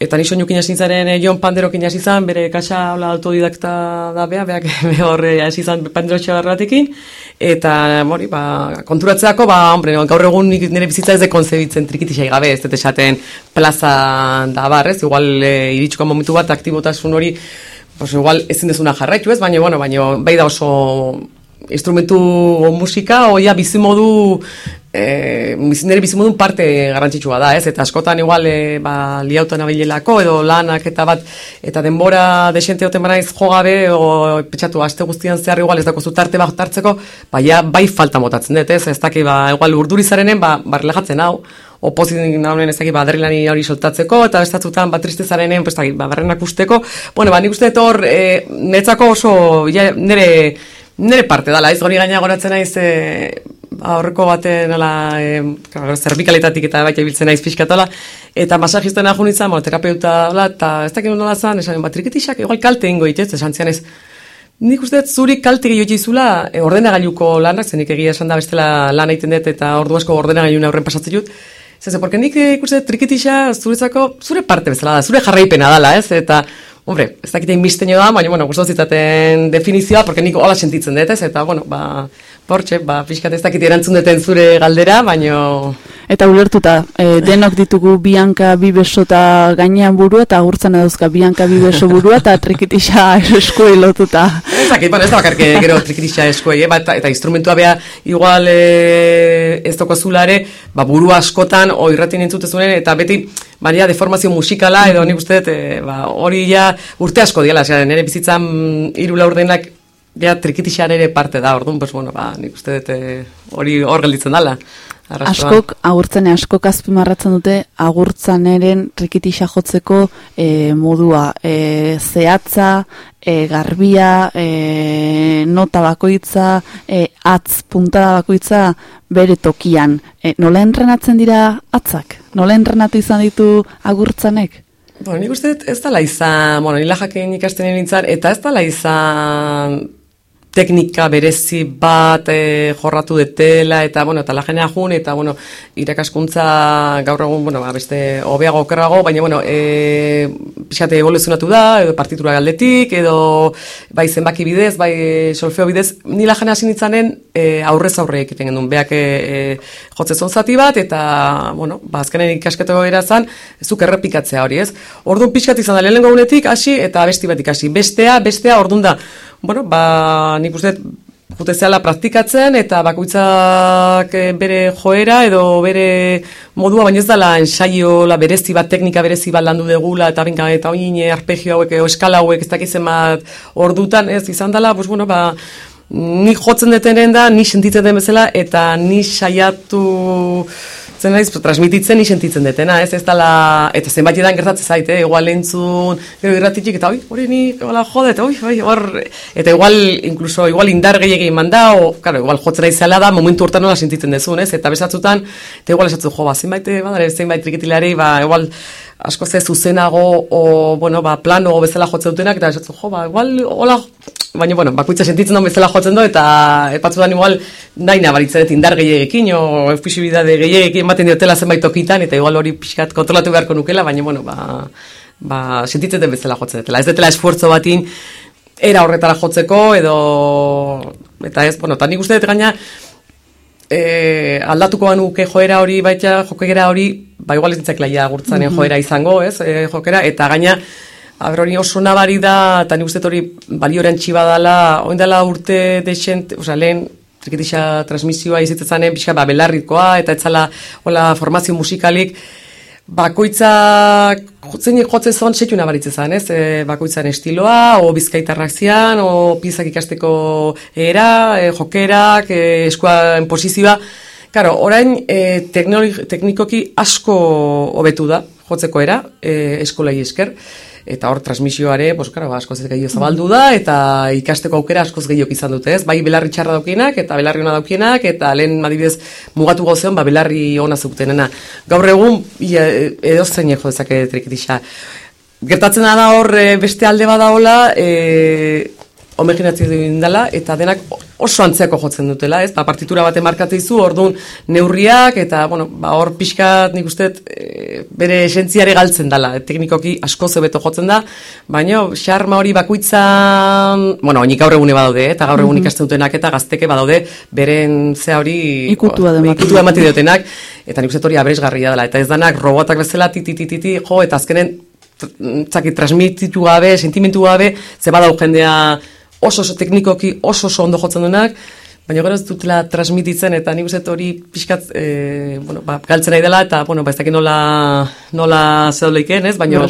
Eta ni soinu kinasi zaren e, Jon Pandero kinasi zan, bere kasa hola autodidakta da bea, beak horre hasi zan Pandero txagarratekin. Eta, mori, ba, konturatzeako, ba, hombre, gaur egun nire bizitza ez de konzebitzen trikitixai gabe, ez dut esaten plaza da barrez, igual e, iritsuko momentu bat aktibotasun hori, pues igual ezin dezuna jarraitu ez, baina, bueno, baina, bai da oso instrumentu o musika, oia bizimodu e, nire bizimodun parte garrantzitsua da, ez? Eta askotan igual e, ba, liauta nabilelako edo lanak eta bat eta denbora desente oten banaiz jogabe o petxatu aste guztian zehar igual ez dako zutarte bat hartzeko, ba, bai falta motatzen dut, ez? Ez daki, ba, igual urdurizarenen, ba, ba relajatzen hau, opozitin naunen ez dakit, ba, hori soltatzeko, eta bestatzutan, ba, tristezarenen, pues, ba, barrenak usteko. Bueno, ba, nik uste etor, e, netzako oso, ja, nire, nire parte dala, ez hori gaina goratzen naiz e, aurreko baten ala, e, zerbikaletatik eta baita ibiltzen naiz pixkatola, eta masajisten ahun izan, terapeuta, ala, eta ez dakit nola zan, esan, bat triketixak, igual kalte ingo itez, esan zian ez, Nik uste zuri kalte gehiago izula e, ordenagailuko lanak, zenik egia esan da bestela lan egiten dut eta ordu asko ordenagailun aurren pasatzen dut. Zeze, porque nik ikuste triketixa zuretzako zure parte bezala da, zure jarraipena dala, ez? Eta Hombre, ez dakite inbiztenio da, baina, bueno, gustatu zitaten definizioa, porque nik hola sentitzen dut, ez? Eta, bueno, ba, portxe, ba, pixkat ez dakite erantzun duten zure galdera, baina... Eta ulertuta, e, denok ditugu bianka bibeso eta gainean burua, eta agurtzen eduzka bianka bibeso burua, eta trikitisa eskuei lotuta. Ez dakit, bueno, ez da bakarke gero trikitisa eskuei, eh? ba, eta, eta instrumentua beha, igual e, ez doko zulare, ba, burua askotan, o irratin entzutezunen, eta beti, baina deformazio musikala edo nik uste e, ba, hori ja urte asko diala, zera, nire bizitzan hiru laurdenak ja trikitixan ere parte da, orduan, pues, bueno, ba, nik uste e, hori hor gelditzen dala. Askok, agurtzene askok azpimarratzen dute, agurtzaneren trikitixa jotzeko e, modua, e, zehatza, e, garbia, e, nota bakoitza, e, atz puntada bakoitza bere tokian. E, nola entrenatzen dira atzak? Nola entrenatu izan ditu agurtzanek? Bueno, nik uste ez da izan, bueno, nila jakin ikasten nintzen, eta ez da izan teknika berezi bat e, jorratu detela eta bueno eta la genea jun eta bueno irakaskuntza gaur egun bueno ba, beste hobeago okerrago baina bueno eh pixate evoluzionatu da edo partitura galdetik edo bai zenbaki bidez bai solfeo bidez ni la genea sinitzanen e, aurrez aurre egiten genuen. Beak e, jotze zati bat eta bueno ba azkenen ikasketo era zuk errepikatzea hori ez? Ordun pixkat izan da lehenengo unetik hasi eta besti bat ikasi. Bestea bestea ordun da bueno, ba, nik uste jute praktikatzen eta bakoitzak eh, bere joera edo bere modua, baina ez dela ensaio la berezi bat, teknika berezi bat landu degula eta binka eta oin arpegio hauek, eskala hauek, ez dakizen bat ordutan, ez izan dela, pues, bueno, ba, ni jotzen detenen da, ni sentitzen den bezala, eta ni saiatu zen naiz, transmititzen ni sentitzen detena, ez ez dala, eta zenbait edan gertatzen zait, eh? igual entzun, gero irratitik, eta oi, hori ni, hola, jodet, oi, oi, hor, eta igual, incluso, igual indar gehiagin manda, o, claro, igual jotzen naizela da, momentu hortan nola sentitzen dezun, ez, eta besatzutan, eta igual esatzu, jo, ba, zenbait, eh, badare, zenbait triketilari, ba, igual, asko ze zuzenago, o, bueno, ba, plano bezala jotzen dutenak, eta esatzu, jo, ba, igual, hola, baina, bueno, bakuitza sentitzen duen bezala jotzen du, eta epatzudan igual, nahi nabaritzen dut indar gehiagekin, o eufisibidade gehiagekin ematen diotela zenbait tokitan, eta igual hori pixkat kontrolatu beharko nukela, baina, bueno, ba, ba, sentitzen den bezala jotzen dutela. Ez dutela esfuerzo batin, era horretara jotzeko, edo, eta ez, bueno, eta nik uste dut gaina, e, aldatuko banuke joera hori baita jokera hori ba igual ez ditzaklaia gurtzanen joera izango, ez? E, jokera eta gaina Aber hori oso nabari da, eta nik uste hori balioren txiba dela, oin dela urte desent, oza, lehen, triketixa transmisioa izitzanen, pixka, ba, belarrikoa, eta etzala, hola, formazio musikalik, bakoitzak, zein jotzen zon, setu nabaritzen zen, ez? E, bakoitzan estiloa, o bizkaitarrak zian, o pizak ikasteko era, e, jokerak, e, eskuan posizioa, Karo, orain e, teknikoki asko hobetu da, jotzeko era, e, eskolai esker, eta hor transmisioare, pues, karo, askoz gehiago zabaldu da, eta ikasteko aukera askoz gehiago izan dute, ez? Bai belarri txarra daukienak, eta belarri ona daukienak, eta lehen madibidez mugatu gauzean, ba, belarri ona zeutenena. Gaur egun, ia, edo zein jo dezake trikitisa. Gertatzen da hor e, beste alde badaola, e, homogenatzio dela eta denak oso antzeako jotzen dutela, ez? Ba, partitura bate markateizu, orduan neurriak eta bueno, ba hor pixkat nik uste e, bere esentziare galtzen dela, teknikoki asko zebeto jotzen da, baina xarma hori bakuitzan, bueno, oinik gaur egune badaude, eta gaur egun ikasten dutenak eta gazteke badaude beren ze hori Ikutua da ematen. ikutua ematen diotenak, eta nik uste hori abresgarria dela, eta ez danak robotak bezala tititititi, jo, eta azkenen zaki transmititu gabe, sentimentu gabe, ze badau jendea oso oso teknikoki oso oso ondo jotzen duenak, baina gero ez dutela transmititzen eta nik uste hori pixkat e, bueno, ba, galtzen nahi dela eta bueno, ba, ez dakit nola, nola zeuleiken, ez? Baina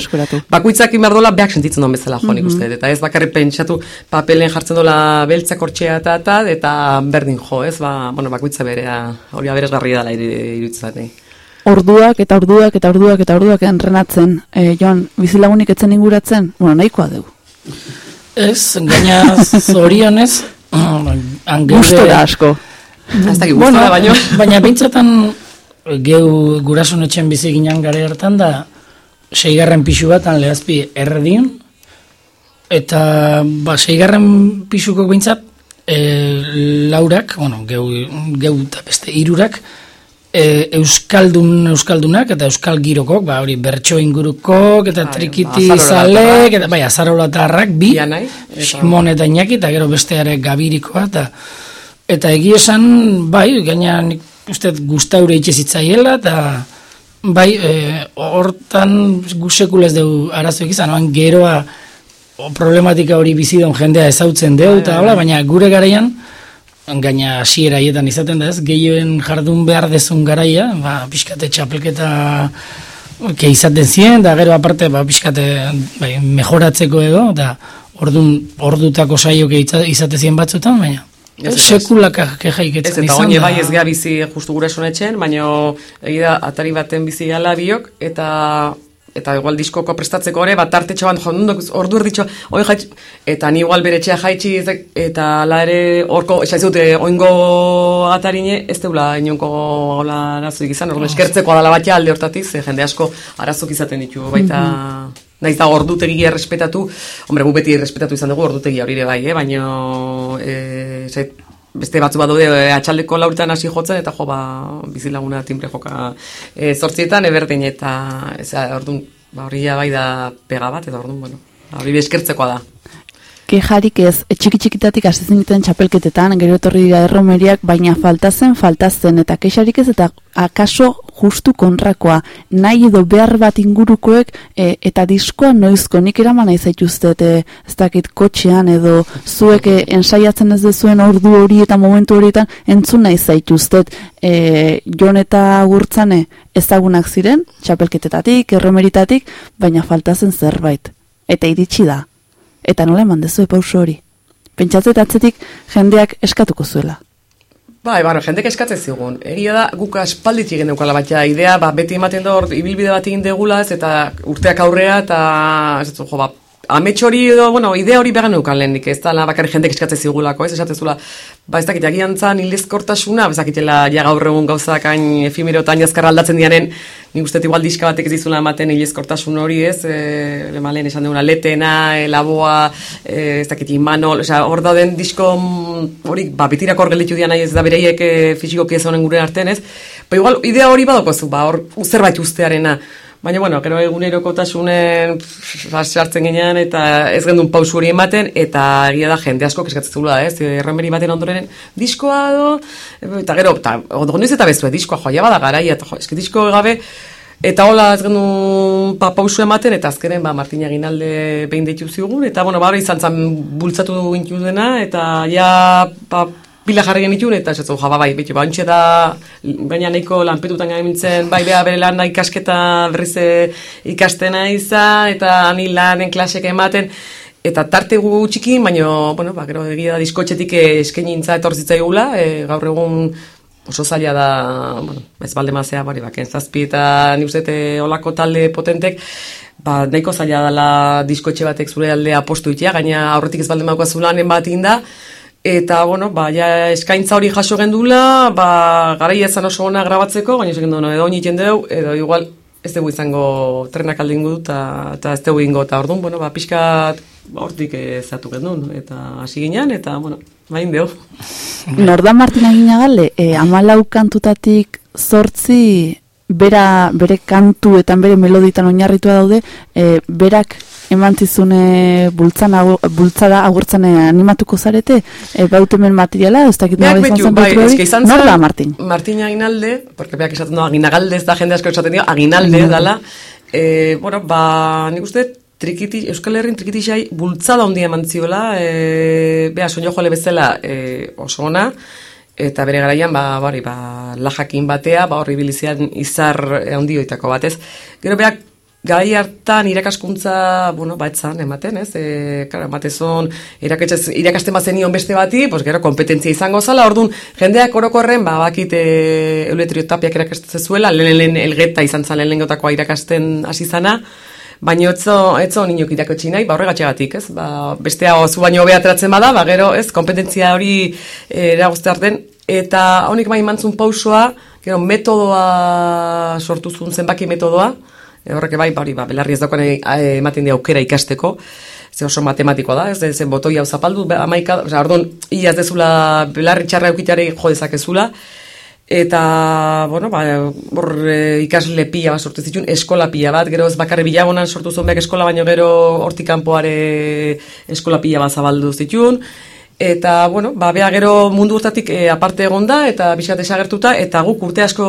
bakuitzak imardola behak sentitzen duen bezala jo nik uste, eta ez bakarri pentsatu papelen jartzen dola beltzak kortxea eta eta eta berdin jo, ez? Ba, bueno, bakuitza berea hori aberesgarria dela iruditzen Orduak eta orduak eta orduak eta orduak entrenatzen, e, Joan, bizilagunik etzen inguratzen, bueno, nahikoa dugu. Ez, gaina zorionez, Gustora asko. Hasta que gustora baino. baina bintzatan geu gurasun etxen bizi ginen gare hartan da seigarren pixu batan lehazpi erdin eta ba, seigarren pixuko bintzat e, laurak, bueno, geu, geu eta beste irurak e, euskaldun euskaldunak eta euskal girokok, ba hori bertso ingurukok eta Bai, trikiti azarola zalek eta bai azarola tarrak bi Ia nahi, eta- Simon eta Iñaki eta gero besteare gabirikoa eta eta egia esan bai gaina nik uste gustaure itxe zitzaiela eta bai e, hortan gusekula ez dugu arazoek izan oan geroa o, problematika hori bizidon jendea ezautzen deu Bai, eta bai, hola, baina gure garaian gaina hasiera haietan izaten da ez, gehioen jardun behar dezun garaia, ba, pixkate txapelketa ke izaten ziren, da gero aparte, ba, pixkate bai, mejoratzeko edo, da ordun ordutako saioke itza- izate ziren batzutan, baina Ez, ez, ez. sekulaka Ez kejaiketzen eta izan oine da. bai ez gea bizi justu gure sonetxen, baina atari baten bizi gala biok, eta eta igual diskoko prestatzeko ere, bat tartetxo bat jondundok, ordu erditxo, oi jaitx, eta ni igual bere etxea jaitxi, ezek- eta ala ere, orko, esaiz dute, oingo atarine, ez deula inonko hola arazoik izan, orduan eskertzeko adala batia alde hortatik, ze jende asko arazok izaten ditu, baita, naiz da ordutegi errespetatu, hombre, gu beti errespetatu izan dugu ordutegi hori ere bai, eh? baina e, zait, beste batzu badaude e, atxaldeko lauritan hasi jotzen eta jo ba bizilaguna timbre joka e, zortzietan eberdin eta ez ordun ba hori bai da pega bat eta ordun bueno hori eskertzekoa da Kejarik ez, txiki txikitatik hasi zineten txapelketetan, gero etorri dira erromeriak, baina falta zen, falta zen, eta kexarik ez, eta akaso justu kontrakoa, nahi edo behar bat ingurukoek, e, eta diskoa noizko, nik eraman nahi zaituztet, e, ez dakit kotxean, edo zuek e, ensaiatzen ez dezuen ordu hori eta momentu horietan, entzun nahi zaituztet, e, jon eta gurtzane ezagunak ziren, txapelketetatik, erromeritatik, baina falta zen zerbait, eta iritsi da. Eta nola eman dezue pauso hori? Pentsatzet atzetik jendeak eskatuko zuela. Bai, bueno, jendek eskatzen zigun. Egia da, guk aspalditik egin deukala bat, ja, idea, ba, beti ematen da hor, ibilbide bat egin degula, ez, eta urteak aurrea, eta, ez dut, jo, ba, amets hori edo, bueno, idea hori began neukan lehenik, ez da, bakarri jendek eskatzen zigulako, ez, esatzen zula, ba, ez dakit, agian zan hilezkortasuna, ez dakitela, ja gaur egun gauzak hain efimero eta hain azkar aldatzen dianen, nik uste igual diska batek ez dizula ematen hilezkortasun hori, ez, e, lema lehen esan duguna, letena, e, laboa, e, ez dakit, imanol, oza, hor dauden disko mm, hori, ba, betirako hor gelditu dian nahi ez da bereiek e, fizikoki ez honen gure artean, ez, ba, igual, idea hori badokozu, ba, hor, zerbait ustearena, Baina, bueno, gero egunerokotasunen sartzen ginean eta ez gendun pausu hori ematen, eta egia da jende asko eskatzen zula, ez? Erremeri baten ondoren diskoa do, eta gero, eta gondiz eta bezu, diskoa joa bada garai, eta jo, eski disko gabe, Eta hola ez gendu pa, pausu ematen, eta azkenen ba, Martina Ginalde behin deitu zigun, eta bueno, ba, izan zan bultzatu gintu dena, eta ja pa, pila jarri genitun, eta esatzen, ja, bai, beti, ba, da, baina nahiko lanpetutan gaimitzen, bai, beha bere lan ikasketa berriz ikastena iza, eta ani lanen klasek ematen, eta tarte gu txiki, baina, bueno, ba, gero egia da diskotxetik eskenintza etorzitza egula, e, gaur egun oso zaila da, bueno, ez balde mazea, bari, baken zazpi eta ni ustete olako talde potentek, ba, nahiko zaila dela diskotxe batek zure aldea postu itia, gaina aurretik ez balde maukaz zulanen bat inda, Eta, bueno, ba, ja, eskaintza hori jaso gendula, ba, gara ezan oso gona grabatzeko, gaina esan genduna, edo oniten deu, edo igual ez dugu izango trenak aldin du, eta ez dugu ingo, eta orduan, bueno, ba, pixkat hortik ezatu gendun, eta hasi ginean, eta, bueno, bain deu. Norda Martina gina gale, e, amalau kantutatik zortzi, bera, bere kantuetan, bere meloditan oinarritua daude, e, berak emantzizune bultzada agurtzen animatuko zarete, e, bautemen materiala, ez dakit nola izan zen bai, hori, nor da, Martin? Martin Aginalde, porque beak esaten du, Aginagalde ez da jende asko esaten dio, Aginalde dala, e, bueno, ba, nik uste, trikiti, Euskal Herrin trikitixai bultzada ondia emantziola, e, beha, soño jole bezala e, oso ona, eta bere garaian ba bari ba lajakin batea ba horri bilizian izar handioitako batez gero beak gai hartan irakaskuntza, bueno, baitzan ematen, ez? E, claro, ematezon irakasten bazen nion beste bati, pues gero kompetentzia izango zala. Ordun, jendeak orokorren ba bakit e, euletriotapiak irakasten zuela, lehen lehen elgeta izan zan lehen irakasten hasi zana. Baina etzo, etzo ninok irakotsi nahi, ba horregatxegatik, ez? Ba, bestea zu baino hobea atratzen bada, ba gero, ez, kompetentzia hori e, eragozte arten, eta honik bai mantzun pausoa, gero, metodoa sortuzun zenbaki metodoa, E, horrek bai, hori, ba, belarri ez dagoen ematen di aukera ikasteko, ze oso matematikoa da, ez zen botoi hau zapaldu, amaika, oza, orduan, ia ez dezula belarri txarra eukitare jo dezakezula, eta, bueno, ba, hor e, ikasle pila bat sortu zituen, eskola pila bat, gero ez bakarri bilagonan sortu zuen eskola, baino gero hortikanpoare eskola pila bat zabaldu zituen, Eta, bueno, ba, bea gero mundu urtatik e, aparte egonda eta bizkat desagertuta, eta guk urte asko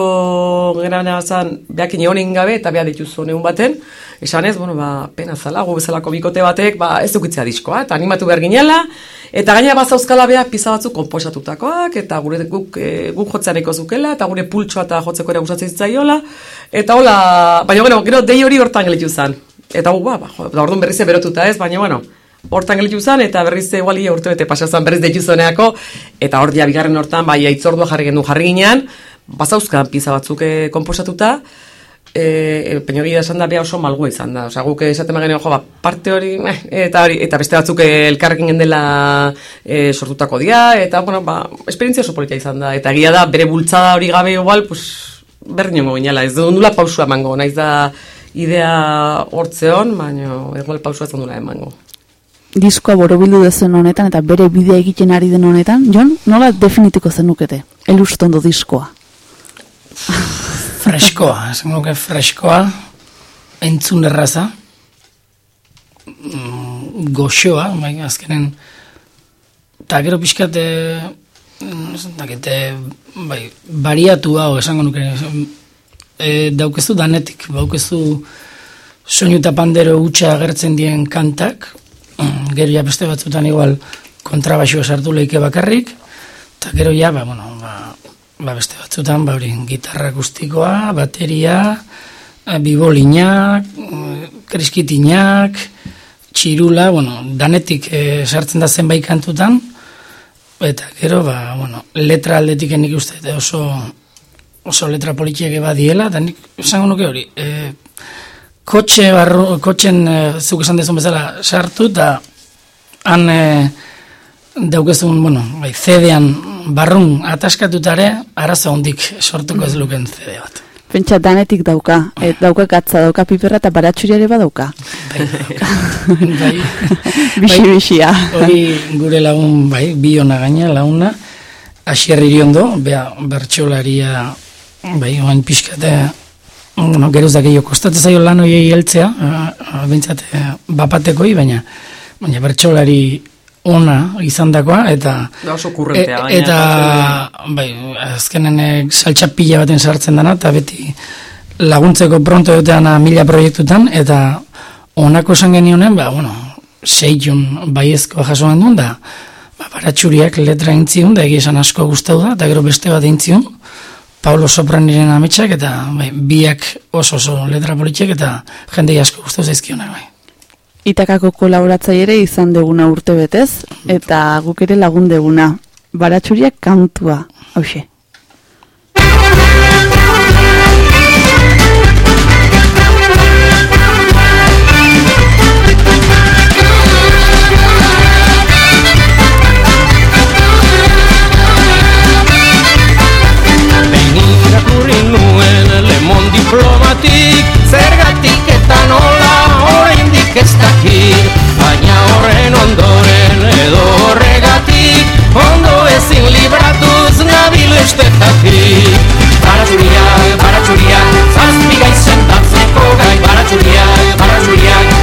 gara zan, beak gabe, eta bea dituzu neun baten, esan ez, bueno, ba, pena zala, gu bezalako bikote batek, ba, ez dukitzea diskoa, eta animatu behar ginela, eta gaina baza euskala beak pisa batzuk komposatutakoak, eta gure guk, e, guk jotzeaneko zukela, eta gure pultsoa eta jotzeko ere gustatzen zitzaiola, eta hola, baina, bueno, gero, dei hori hortan gelitu zen. Eta, ba, ba, jo, da, orduan berriz berotuta ez, baina, bueno, hortan gelitu zen, eta berriz eguali urte bete pasazan berriz deitu zoneako, eta hor dia bigarren hortan, bai, aitzordua jarri gendu jarri ginean, bazauzkan pizza batzuk eh, komposatuta, e, e, esan da bea oso malgu izan da, osea, guk esaten magenio, jo, ba, parte hori, eh, eta hori, eta beste batzuk elkarrekin gendela e, sortutako dia, eta, bueno, ba, esperientzia oso politia izan da, eta egia da, bere bultzada hori gabe igual, pues, berdin ginela, ez du nula pausua emango, naiz da, idea hortzeon, baina igual pausua ez dula emango diskoa borobildu dezen honetan eta bere bidea egiten ari den honetan, Jon, nola definitiko zenukete? Elustondo diskoa. freskoa, esan nuke freskoa, entzun erraza, mm, goxoa, bai, azkenen, eta gero pixkate, dakete, bai, bariatu hau, esango nuke, e, daukezu danetik, daukezu soinu eta pandero utxa agertzen dien kantak, Mm, gero ja beste batzutan igual kontrabaxo sartu leike bakarrik, eta gero ja, ba, bueno, ba, ba beste batzutan, ba, hori, gitarra akustikoa, bateria, eh, bibolinak, mm, kriskitinak, txirula, bueno, danetik e, sartzen da zenbait kantutan, Eta gero, ba, bueno, letra aldetik nik uste oso, oso letra politiak eba diela, eta nik esango nuke hori, e, kotxe barru, kotxen e, zuk esan dezun bezala sartu, eta han e, daukezun, bueno, bai, zedean barrun ataskatutare, arazo hondik sortuko ez luken zede bat. Pentsa danetik dauka, et, dauka gatza, dauka piperra eta baratxuriare badauka. Bai, bai, Bixi, bixia. hori gure lagun, bai, bi ona gaina laguna, asierri iriondo, bea, bertxolaria, bai, oain pixkate, bueno, geroz da gehiago, kostatzen zaio lan horiei heltzea, bintzat, bapatekoi, baina, baina bertxolari ona izandakoa eta Da oso kurrentea, e- eta bai, azkenen saltsa pila baten sartzen dana eta beti laguntzeko pronto dutean mila proiektutan eta onako esan genionen, ba, bueno, seitun baiezko jaso duen da, ba, baratxuriak letra intziun, da egia asko gustau da, eta gero beste bat intziun, Paulo Sopraniren ametsak, eta bai, biak oso oso letra politiak, eta jendei asko gustau zaizkionak, bai. Itakako kolaboratzaile izan deguna urte betez, eta guk ere lagun deguna. Baratxuriak kantua, hause. Diplomatik. Zergatik eta nola oraindik ez dakit Baina horren ondoren edo horregatik Ondo ezin libratuz nabil estetatik Baratxuriak, baratxuriak, zazpi gai sentatzeko gai. Baratxuriak, baratxuriak,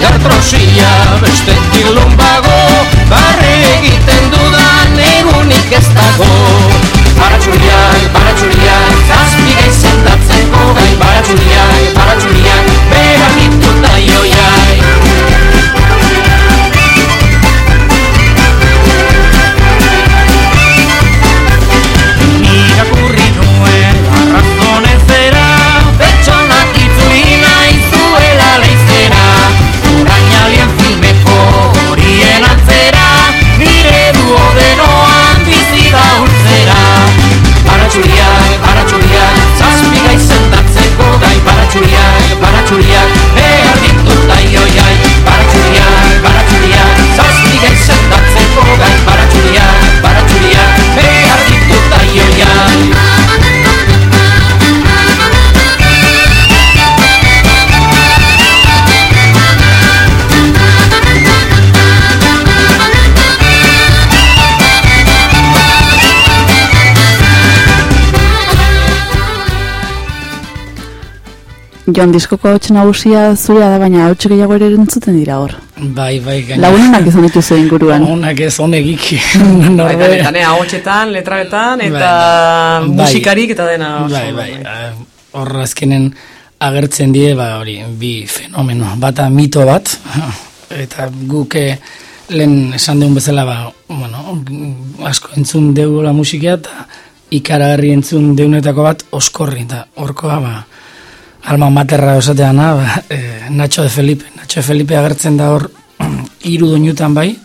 Batetik artrosia, bestetik lumbago Barre egiten dudan egunik ez dago. Baratxuriak, baratxuriak, zazpi gai sendatzeko gai. Baratxuriak, baratxuriak, Jon, diskoko hau nagusia zurea da, baina hau gehiago ere entzuten dira hor. Bai, bai, gaina. Lagunak izan dituzu inguruan. Honak ez honegik. Bai, Norbe- eta eta nea hotxetan, letraetan, eta Bai. musikarik eta dena oso. Bai, bai, eh, hor azkenen agertzen die, ba, hori, bi fenomeno. Bata mito bat, eta guk eh, lehen esan deun bezala, ba, bueno, asko entzun deugula musikia, eta ikaragarri entzun deunetako bat oskorri, eta horkoa, ba, alma materra osateana, ba, eh, Nacho de Felipe. Nacho de Felipe agertzen da hor, hiru doinutan bai,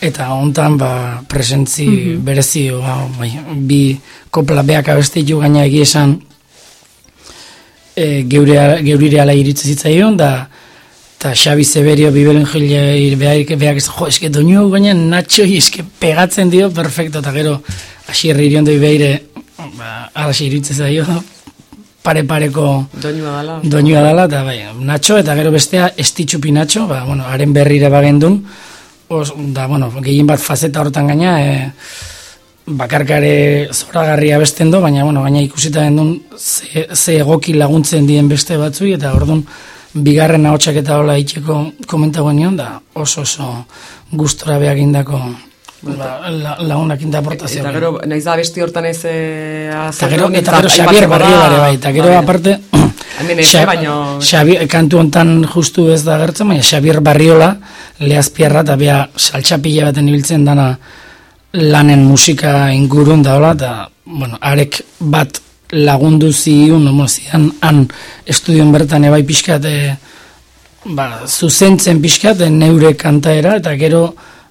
eta hontan ba, presentzi berezi, ba, bai, bi kopla beak abestitu gaina egia esan e, geure, geurire ala iritzi zitzaion, da eta Xabi Severio bibelen jile behar, behar, jo, eske doinu gaina Nacho eske pegatzen dio, perfecto, eta gero asierri irion doi behire, ba, arasi iritzi zaio, pare-pareko Doinua dala. doinua dala, eta bai, Nacho, eta gero bestea estitxupi Nacho, ba, bueno, haren berrire bagendun, os, da, bueno, gehien bat fazeta hortan gaina, e, bakarkare zoragarria besten do, baina, bueno, gaina ikusita gendun ze, ze egoki laguntzen dien beste batzui, eta orduan, bigarren ahotsak eta hola itxeko komentagoen nion, da oso oso gustora behak ba, la, lagunak inda aportazioa. Eta gero, naiz da besti hortan ez... Eh, Eta gero, eta gero Xabier Barrio bare bai, eta gero aparte... Hemen ez, baino... Xabier, kantu hontan justu ez da gertzen, baina Xabier Barriola, lehazpiarra, eta bea saltxapila baten ibiltzen dana lanen musika ingurun da hola, eta, bueno, arek bat lagundu ziun, no, zidan, han estudion bertan ebai pixkat, e, ba, zuzentzen pixkat, e, neure kantaera, eta gero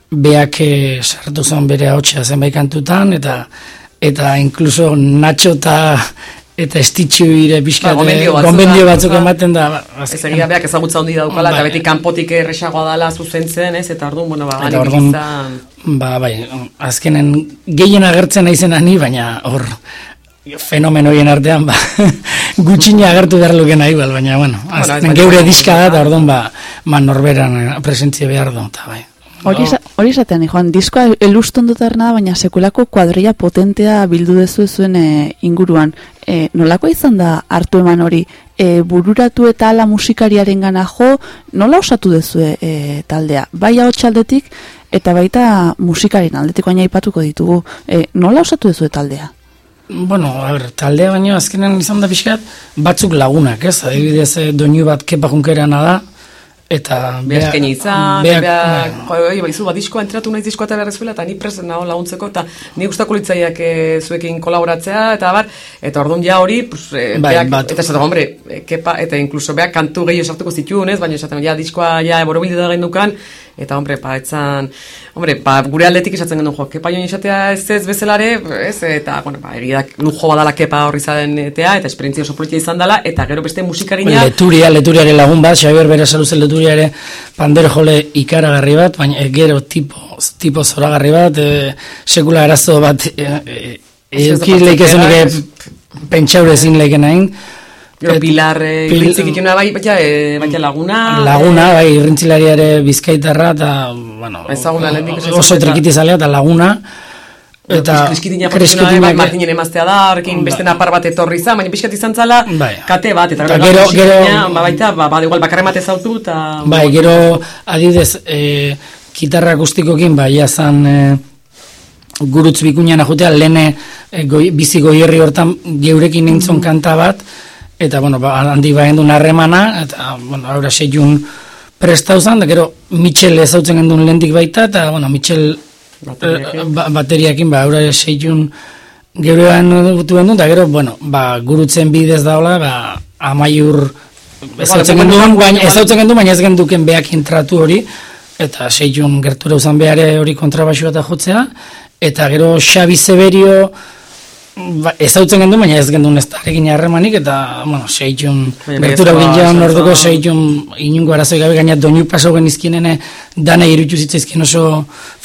beak e, sartu zen bere haotxea zenbait kantutan, eta eta inkluso Nacho eta eta estitxu ire pixkat, Ba, gomendio eh, batzuk gomendio ematen da. ba, Ez egia beak ezagutza handi daukala, eta Bai. beti kanpotik erresagoa dala zuzentzen, ez? Eta orduan, bueno, ba, Eta orduan, bizan... ba, bai, azkenen gehien agertzen naizen ani, baina hor fenomenoien artean, ba, gutxina agertu behar luke nahi, bal, baina, bueno, azken geure diska da, eta orduan, ba, ba norberan eh, presentzia behar du, eta bai. Hori, esaten, joan, diskoa eluston dut erna, baina sekulako kuadrilla potentea bildu dezu zuen e, inguruan. E, nolako izan da hartu eman hori? E, bururatu eta ala musikariaren gana jo, nola osatu dezu e, taldea? Bai hau txaldetik, eta baita musikarien aldetik baina aipatuko ditugu. E, nola osatu dezu taldea? Bueno, a ber, taldea baino azkenen izan da pixkat, batzuk lagunak, ez? Adibidez, eh, doinu bat kepa junkerana da, eta... Beha eskeni izan, bai. jo, oi, baizu, ba, diskoa entratu naiz diskoa eta berrezuela, eta ni presen nago laguntzeko, eta ni gustako litzaiak e, zuekin kolaboratzea, eta bar, eta orduan ja hori, pues, e, Bai, beak, bat- eta esaten, hombre, e, kepa, eta inkluso beak kantu gehiago sartuko zituen, ez, baina esaten, ja, diskoa ja borobildu da gendukan, eta hombre, pa, etzan, hombre, pa, gure aldetik esatzen genuen, jo, kepa joan izatea ez ez bezalare, ez, eta, bueno, ba, egia da, lujo badala kepa horri zaren etea, eta esperientzia oso politia izan dela, eta gero beste musikarina, Leturia, leturiare lagun bat, Xabier bere saluzen leturiare pandero jole ikaragarri bat, baina e, gero tipo, tipo zoragarri bat, e, sekula arazo bat, e, e, Ez da euki leik patzatera, ezunik gero pilar, e, Pil- ikuna bai, baina, e, baina laguna, Laguna, bai, irrintzilariare bizkaitarra, eta, bueno, Ezaguna oso eta- trikiti zalea, eta laguna, eta kriskitina kriskitinak- bai, Martinen emaztea da, horrekin beste napar bat etorri izan, baina pixkat izan zala, Bai. kate bat, eta, Eta gero, gero- ba, baita, ba, ba, igual, bakarra emate zautu, eta... Bai, gero adibidez, e, gitarra akustikokin, bai, jazan e, gurutz bikuñan ajutea, lehene e, goi, bizi goierri hortan geurekin nintzon kanta bat, eta, bueno, ba, handi bahen duen harremana, eta, bueno, aurra seiun prestau zan, da gero Michel ezautzen gendun lendik baita, eta, bueno, Michel Bateriakin. eh, ba, bateriakin, ba, aurra seiun geurean dutu gendun, eta gero, bueno, ba, gurutzen bidez daola, ba, amaiur ezautzen igual- baina ezautzen gendun, baina ez genduken beak intratu hori, eta seiun gertura uzan behare hori kontrabaxua eta jotzea, eta gero Xabi Severio ba, ezautzen gendu, baina ez gendun ez darekin harremanik, eta, bueno, baiezkoa ginen izan orduko seiun inungo arazoi gabe gaina doinu paso genizkienene dana irutu zitzaizkien oso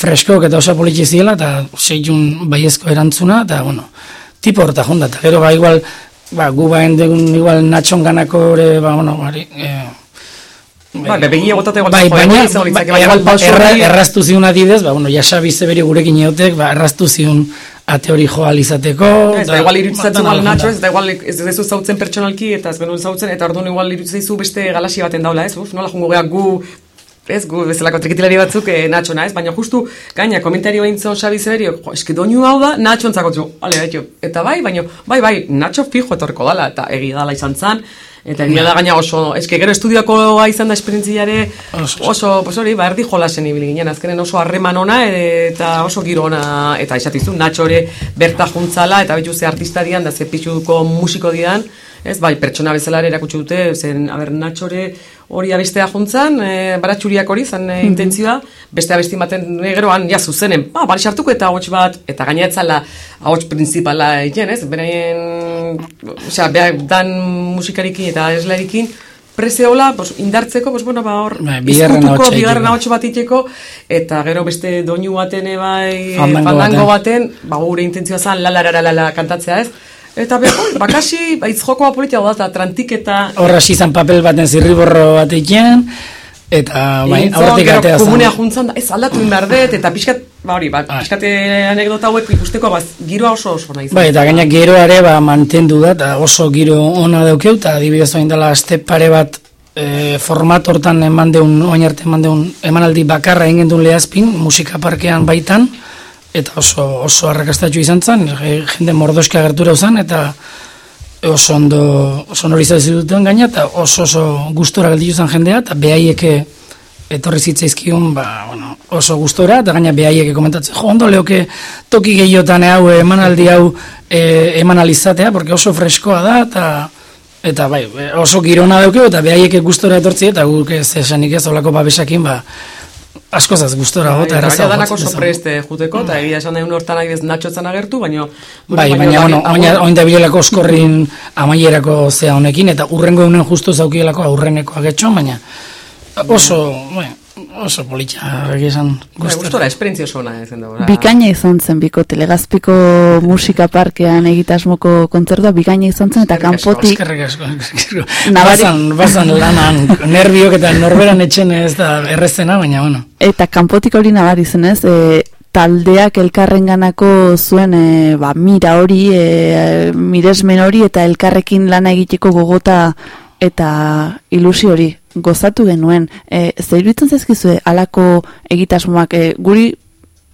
freskok eta oso politxe ziela, eta seiun baiezko erantzuna, eta, bueno, tipo horta jonda, eta gero, ba, igual, ba, gu baen degun, igual, natxon ganako, ere, ba, bueno, bari, eh, Ba, bebegia botate igual, Bai, jo, baina, ba- litzake, baina baina pauso erra, hori- erraztu ziun adidez, ba, bueno, jasa bizeberi gurekin eotek, ba, erraztu ziun ate hori joa alizateko. Ez, da- igual igual jonda. Nacho, ez da igual ez dezu zautzen pertsonalki eta ez genuen zautzen, eta orduan igual iruditzen zaizu beste galaxi baten daula, ez? Uf, nola jungo gu, ez, gu bezalako trikitilari batzuk eh, Nacho na, ez? Baina justu, gaina, komentario behintzon Xabi Severio, jo, eske doinu hau da, Nacho entzako zu, ale, eta bai, baina, bai, bai, Nacho fijo etorriko dala, eta egia dala izan zan, eta egia da gaina oso, eske gero estudioko izan da esperientziare, Oso. pues hori, ba, erdi jolasen ibili ginen, azkenen oso harreman ona, eta oso giro ona, eta esatizu, Nacho ere berta juntzala, eta bitu ze artista dian, da ze pixuko musiko dian, Ez, bai, pertsona bezala ere erakutsi dute, zen, aber, natxore hori abestea juntzan, e, baratxuriak hori zen e, intentzioa, beste abesti baten e, geroan, ja, zuzenen, ba, bari sartuko eta ahots bat, eta gaina etzala ahots principala egin, ez, beraien, osea, behar dan musikarikin eta eslarikin, prezio hola, pues, indartzeko, pues, bueno, ba, hor, bigarren izkutuko, bigarren ahots bat iteko, eta gero beste doinu baten, e, bai, Fandango baten, ba, gure intentzioa zen, la, la, la, la, la, kantatzea, ez? Eta behar, bakasi, ba, jokoa politia da, eta trantik eta Horra izan papel baten zirriborro bat egin, eta bai, aurretik atea zen. komunea juntzan ez aldatu behar dut, eta pixkat, ba hori, ba, Bai. pixkat eh, anekdota hauek ikusteko, ba, giroa oso oso nahi. Bai, eta gaina gero ere ba, mantendu da, eta oso giro ona daukeu, eta adibidez oin dela aste pare bat e, format hortan eman deun, oin arte eman deun, emanaldi bakarra egin duen lehazpin, musika parkean baitan, eta oso, oso arrakastatxu izan zen, e, jende mordoska gertura zen, eta oso ondo, oso nori duten gaina, eta oso oso gustora gelditu zen jendea, eta behaieke etorri zitzaizkion ba, bueno, oso gustora, eta gaina behaiek komentatzen, jo, ondo leoke toki gehiotan hau eh, emanaldi hau e, eman alizatea, porque oso freskoa da, eta eta bai, e, oso girona dauke, eta behaiek gustora etortzi, eta guk ez esanik ez olako babesakin, ba, askozaz gustora Bai, eta erraza gaina danak oso preste juteko, eta egia esan egun hortan adibidez natxotzen agertu, baina... Bai, baina, bueno, oin da bilelako oskorrin amaierako zea honekin, eta urrengo egunen justu zaukielako aurreneko agetxo, baina oso, bai, oso politxa, egia esan gustora. gustora, esperientzia oso ezen dugu. Bikaina izan zen bikote, legazpiko musika parkean egitasmoko kontzertua bikaina izan zen, eta kanpotik Eskerrik asko, eskerrik asko. Bazan, bazan lanan, nerviok eta norberan etxen ez da errezena, baina, bueno. Eta kanpotik hori nabari zenez, e, taldeak elkarrenganako zuen e, ba, mira hori, e, miresmen hori, eta elkarrekin lana egiteko gogota eta ilusio hori gozatu genuen. E, zer iruditzen zaizkizue alako egitasmoak e, guri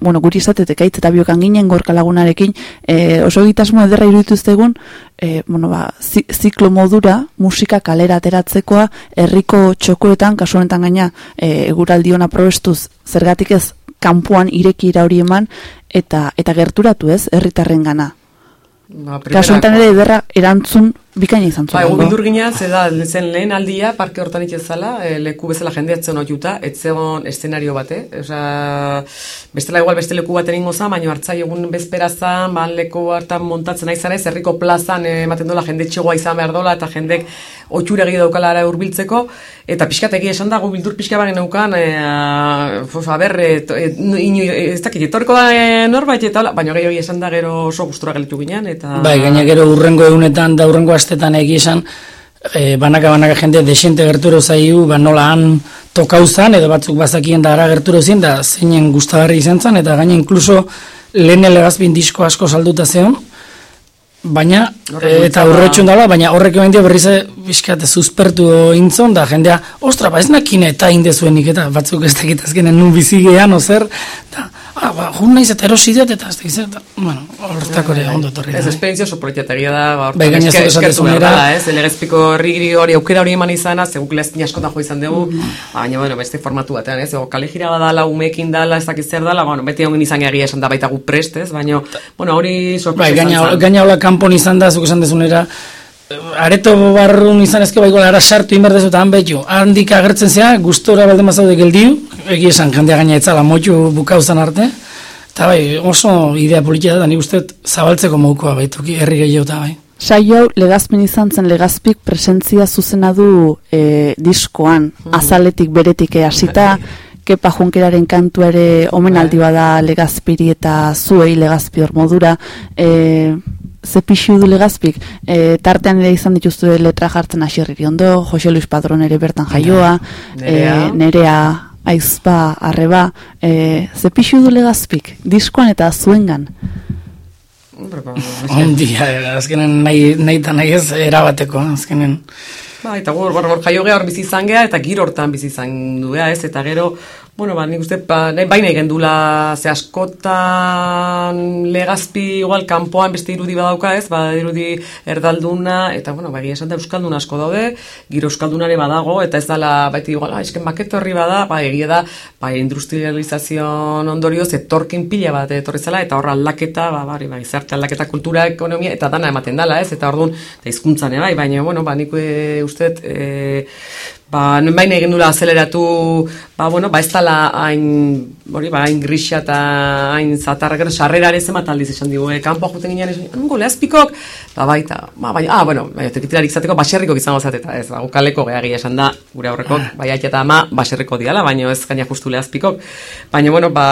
bueno, guri izatete kaitz eta biokan ginen gorka lagunarekin, e, oso egitasmo ederra iruditu zegun, e, bueno, ba, zi, ziklo modura, musika kalera ateratzekoa, herriko txokoetan, kasu honetan gaina, e, eguraldion aprobestuz, zergatik ez, kanpoan irekira hori eman, eta eta gerturatu ez, herritarren gana. Ba, Kasu honetan ere ederra erantzun bikaina izan zuen. egun bildur gina, ze da, zen lehen aldia, parke hortan itxezala, e, leku bezala jendea etzen oiuta, etzegon eszenario bate, osea, bestela igual beste leku baten ingo zan, baina hartzai egun bezpera zan, ban leku hartan montatzen nahi zanez, herriko plazan eh, ematen dola, jende txegoa izan behar dola, eta jendek otxure egi daukala ara urbiltzeko, eta pixkategi esan dago bildur pixka bagen neukan, e, a ber, e, e, inu, ez dakit, etorko da e, norbait, eta hola, baina gehiago esan da gero oso gustura gelitu ginen, eta... Bai, gaina gero urrengo egunetan da urrengo astetan egi esan, e, banaka banaka jende desente gerturo zaiu, ba nola han tokau zan, edo batzuk bazakien da ara gerturo zien, da zeinen gustagarri izan zan, eta gaina inkluso lehen elegazpin disko asko salduta zeon, baina, e, eta bultzada- urretxun dala, baina horrek eman dio berriz bizkat zuzpertu intzon, da jendea, ostra, ba ez nakin eta indezuenik, eta batzuk ez dakit azkenen nun bizigean, ozer, eta, ah, ba, jun naiz eta erosi diot, eta ez eta, bueno, hortako ere ondo etorri. Ez da, bai. esperientzia oso politategia da, ba, Bai, gaina esker- zuk esaten eskertu behar dela, ez, elegezpiko herri hori aukera hori eman izana, ze guk askotan jo izan dugu, Mm. baina, bueno, beste formatu batean, ez, kale jira badala, umekin dala, ez dakit zer dala, bueno, beti ongen izan egia esan da baita gu prest, baina, bueno, hori sorpresa Bai, gaina, izan zen. gaina hola kanpon izan da, zuk esan dezunera, areto barrun izan ezke baiko ara sartu inberdezu han betu. Handik agertzen zea, gustora balde mazaude geldiu, egi esan jendea gaina etzala motu bukauzan arte. Eta bai, oso idea politia da, nik uste zabaltzeko mokoa baituki herri gehiago eta bai. Saio hau legazpen izan zen legazpik presentzia zuzena du e, diskoan, azaletik beretik hasita, Kepa Junkeraren kantu ere omenaldi bada legazpiri eta zuei legazpi modura. E, ze pixu du legazpik? E, tartean ere izan dituzte letra jartzen asirriri ondo, Jose Luis Padron ere bertan jaioa, Nerea. e, nerea aizpa, arreba, e, ze pixu du legazpik? Diskoan eta zuengan. Ba, Ondia, azkenen nahi, nahi eta nahi ez erabateko, azkenen. Ba, eta gor, gor, gor jaio geha hor bizi izan geha, eta giro hortan bizi izan du geha, ez, eta gero Bueno, ba, nik uste, ba, baina gendula, ze askotan legazpi igual kanpoan beste irudi badauka ez, ba, irudi erdalduna, eta, bueno, ba, egia esan da euskaldun asko daude, giro euskaldunare badago, eta ez dala, baiti igual, esken baketo horri bada, ba, egia da, ba, industrializazion ondorioz, etorkin pila bat etorri zela, eta horra aldaketa, ba, bari, ba, izarte aldaketa kultura, ekonomia, eta dana ematen dala, ez, eta orduan, eta hizkuntzan bai, baina, bueno, ba, nik e, uste, e, ba, nuen baina egin dula azeleratu, ba, bueno, ba, ez dala hain, hori, ba, hain grisa eta hain zatarra, gero, sarrera ere zemat aldiz esan digu, e, kanpo juten ginean, esan, nungo, lehazpikok, ba, baita, ba, baina, ah, bueno, baina, tekitilarik izateko, baserriko izango zateta, ez, ba, ukaleko gehiagia esan da, gure aurrekok, ah. bai, eta ama, baserriko diala, baina ez gaina justu lehazpikok, baina, bueno, ba,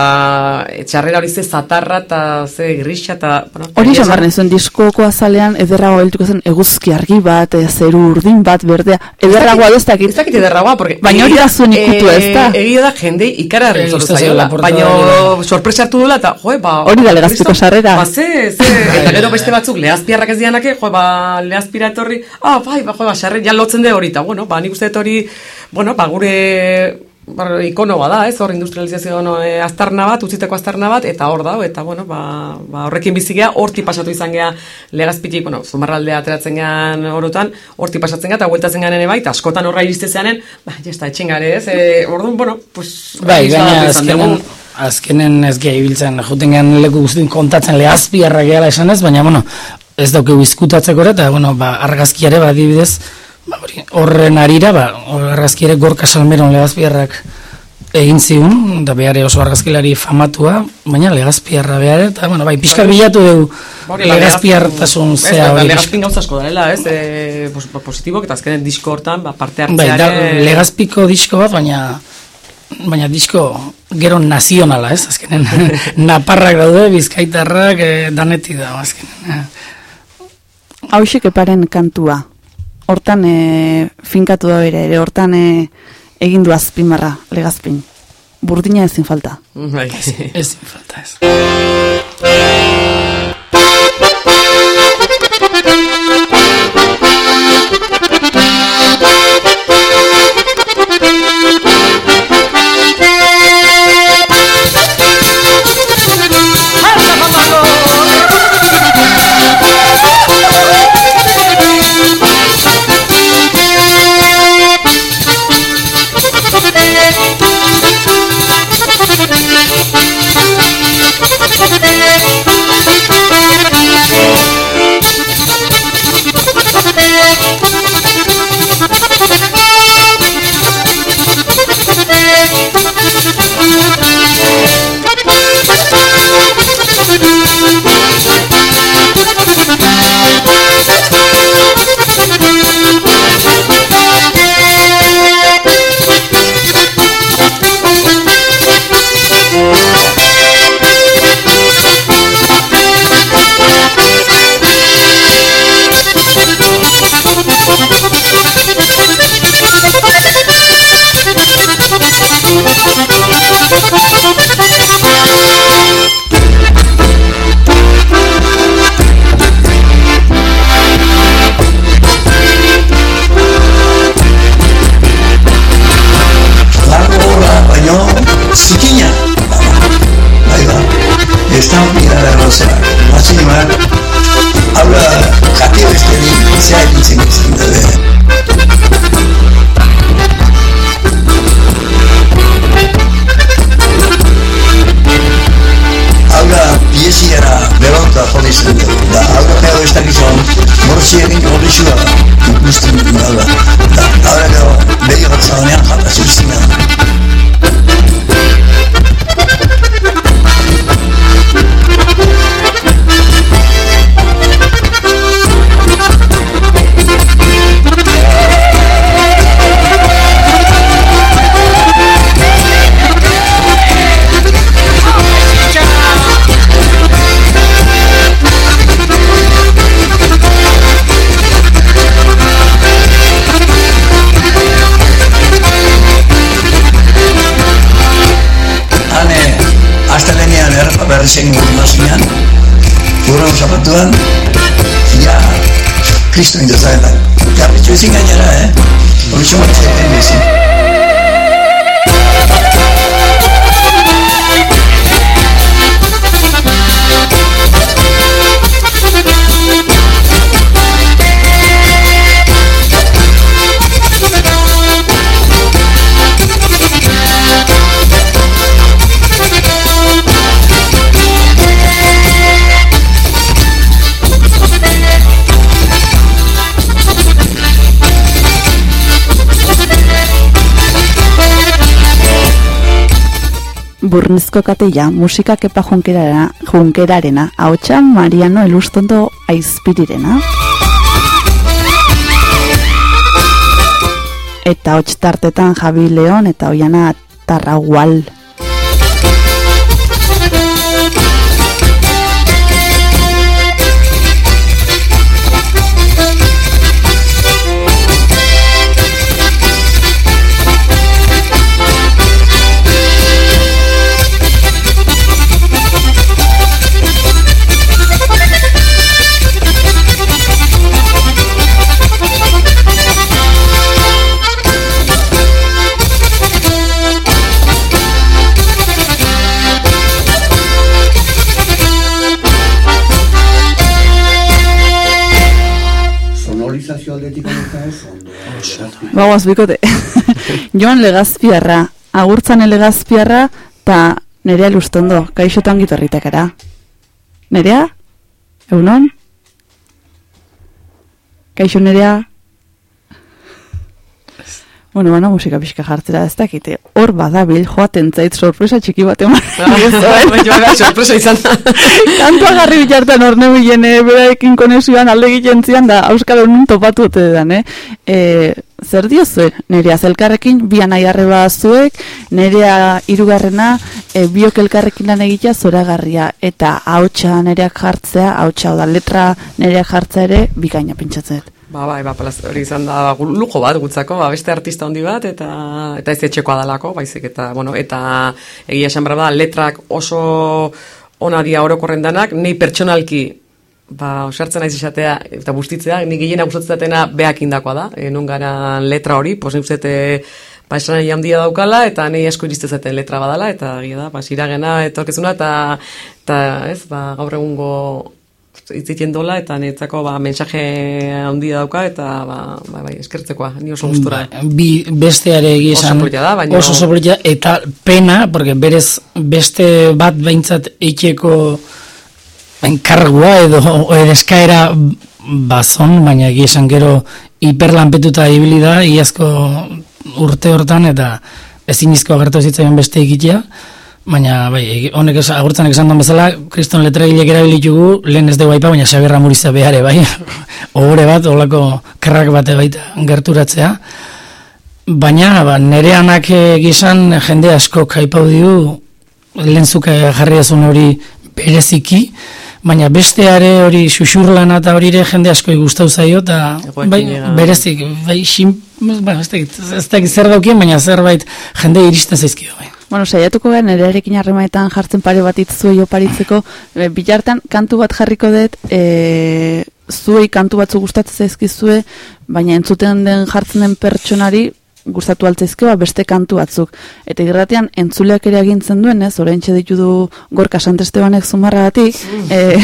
etxarrera hori ze zatarra eta ze grisa eta, bueno, Hori esan barren zuen diskoko azalean ederrago beltuko zen eguzki argi bat, e, zeru urdin bat, berdea, ederragoa ez dakit. Dakit ederragoa, porque... Baina hori da zuen ikutu ez da. Egia da, jende ikara Eh, errezoru gustatzen zaiola, baina sorpresa hartu dula eta, joe, ba... Hori da legazpiko sarrera. Ba, ze, ze, eta gero beste batzuk lehazpiarrak ez dianake, joe, ba, lehazpira etorri, ah, bai, ba, joe, ba, sarre, ja lotzen de hori, eta, bueno, ba, nik uste hori, bueno, ba, gure ba, ikono bada, ez, hor industrializazio no, e, aztarna bat, utziteko aztarna bat, eta hor da, eta, bueno, ba, ba horrekin bizigea, horti pasatu izan gea legazpitik, bueno, zumarraldea ateratzen gean orotan, horti pasatzen gea, eta hueltatzen gean ere bai, eta askotan horra iriste zeanen, ba, jesta, etxen gare, ez, e, orduan, bueno, pues... Bai, izan azkenen, azkenen ez gehi ibiltzen, juten gehan leku guztien kontatzen lehazpiarra gehala esan ez, baina, bueno, ez dauke bizkutatzeko eta, bueno, ba, argazkiare, ba, adibidez, hori, horren arira, ba, hor argazkiare gorka salmeron lehazpiarrak egin ziun, da behare oso argazkilari famatua, baina legazpiarra behar, eta, bueno, bai, pixka bilatu dugu Hori, legazpiartasun zea hori. legazpin gauza asko darela, ez, e, pos, positibok, eta azkenen disko hortan, ba, parte Bai, da, hartzeare... legazpiko disko bat, baina baina disko gero nazionala, ez, azkenen naparrak daude, bizkaitarrak, eh, danetik da, azkenen. Hauxek eparen kantua. Hortan e, finkatu da bere, ere hortan e, egin du azpimarra, legazpin. Burdina ezin falta. Bai. Ez falta ez. Kristo inda zaela. Kapitxo ezin gainera, eh? Hori txomatzea egin bezin. Burnizko kateia, musika kepa junkerarena, junkerarena, haotxa Mariano Elustondo aizpirirena. Eta hots tartetan Javi Leon eta Oiana Tarragual. Bagoaz, bikote. Joan Legazpiarra, agurtzan Legazpiarra, eta nerea lustondo, kaixotan gitarritakara. Nerea? Eunon? Kaixo nerea? Bueno, bana musika pixka jartzera ez dakite. Hor badabil, joaten zait sorpresa txiki bat eman. Baina, sorpresa izan da. Kantua garri bitartan hor nebilen, eh, beraekin konexioan alde egiten zian da, Euskal Honun topatu ote dan, eh? E, zer diozue? Nerea zelkarrekin, nahi arreba zuek, nerea irugarrena, e, biok elkarrekin lan egitea zoragarria, eta hautsa nereak jartzea, hautsa da letra nereak jartzea ere, bikaina pentsatzet. Ba, bai, ba, palaz, hori izan da gu- lujo bat gutzako, ba, beste artista handi bat, eta eta ez etxekoa dalako, baizik, eta, bueno, eta egia esan da, letrak oso ona dia orokorren danak, nei pertsonalki, ba, osartzen naiz esatea, eta bustitzea, ni gehiena gustatzen datena beak indakoa da, e, non gara letra hori, pos uste, ba, esan nahi handia daukala, eta nei asko iriste zaten letra badala, eta egia da, ba, siragena, etorkezuna, eta, eta ez, ba, gaur egungo itzitien dola eta netzako ba, mensaje handia dauka eta ba, ba, bai, eskertzekoa, ni oso gustura. Ba, bi besteare egia Oso da, baina- oso oso polita, eta pena, porque berez beste bat behintzat eiteko enkargua edo eskaera bazon, baina egia esan gero hiperlanpetuta ibili da iazko urte hortan eta ezinizko agertu zitzaion beste egitea, baina bai, egi- honek agurtzanek esan duen bezala, kriston letragilek erabilitugu, lehen ez dugu aipa, baina Xabierra Muriza behare, bai, ohore bat, olako kerrak bate baita gerturatzea, Baina, ba, nere anak gizan jende asko kaipau diu, lehenzuk jarri ezun hori bereziki, baina besteare hori xuxurlana eta hori ere jende asko gustau zaio, eta bai, berezik, bai, sim, ba, ez dakit, ez dakit zer daukien, baina zerbait jende iristen zaizkio, bai. Bueno, saiatuko gara nerearekin harremaetan jartzen pare bat itzuei oparitzeko, e, bilartan kantu bat jarriko dut, e, zuei kantu batzu gustatzen zaizkizue, baina entzuten den jartzen den pertsonari gustatu altzaizke ba, beste kantu batzuk. Eta irratian entzuleak ere agintzen duen, ez, orain ditu du gorka santestebanek zumarragatik, e,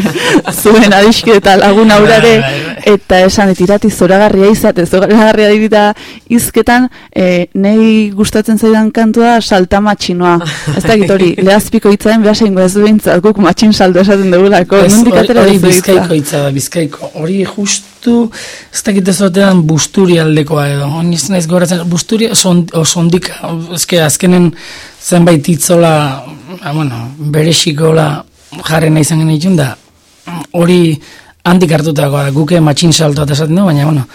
zuen adiski eta lagun aurare, eta esan dit irati zoragarria izate, zoragarria dira izketan, e, nei gustatzen zaidan kantua salta matxinoa. Ez da hori, lehazpiko hitzaen behasein ez du behintzat, guk matxin saldo esaten dugulako. Nondik atera hori bizkaiko hitza bizkaiko. Hori justu, ez dakit ez batean busturi aldekoa edo. Honi ez naiz goratzen, busturi son- oso ondika. Ezke azkenen zenbait hitzola, ba, bueno, berexikola jarren nahi izan genitxun da, hori handik hartutakoa guke matxin saltoa esaten du, baina, bueno,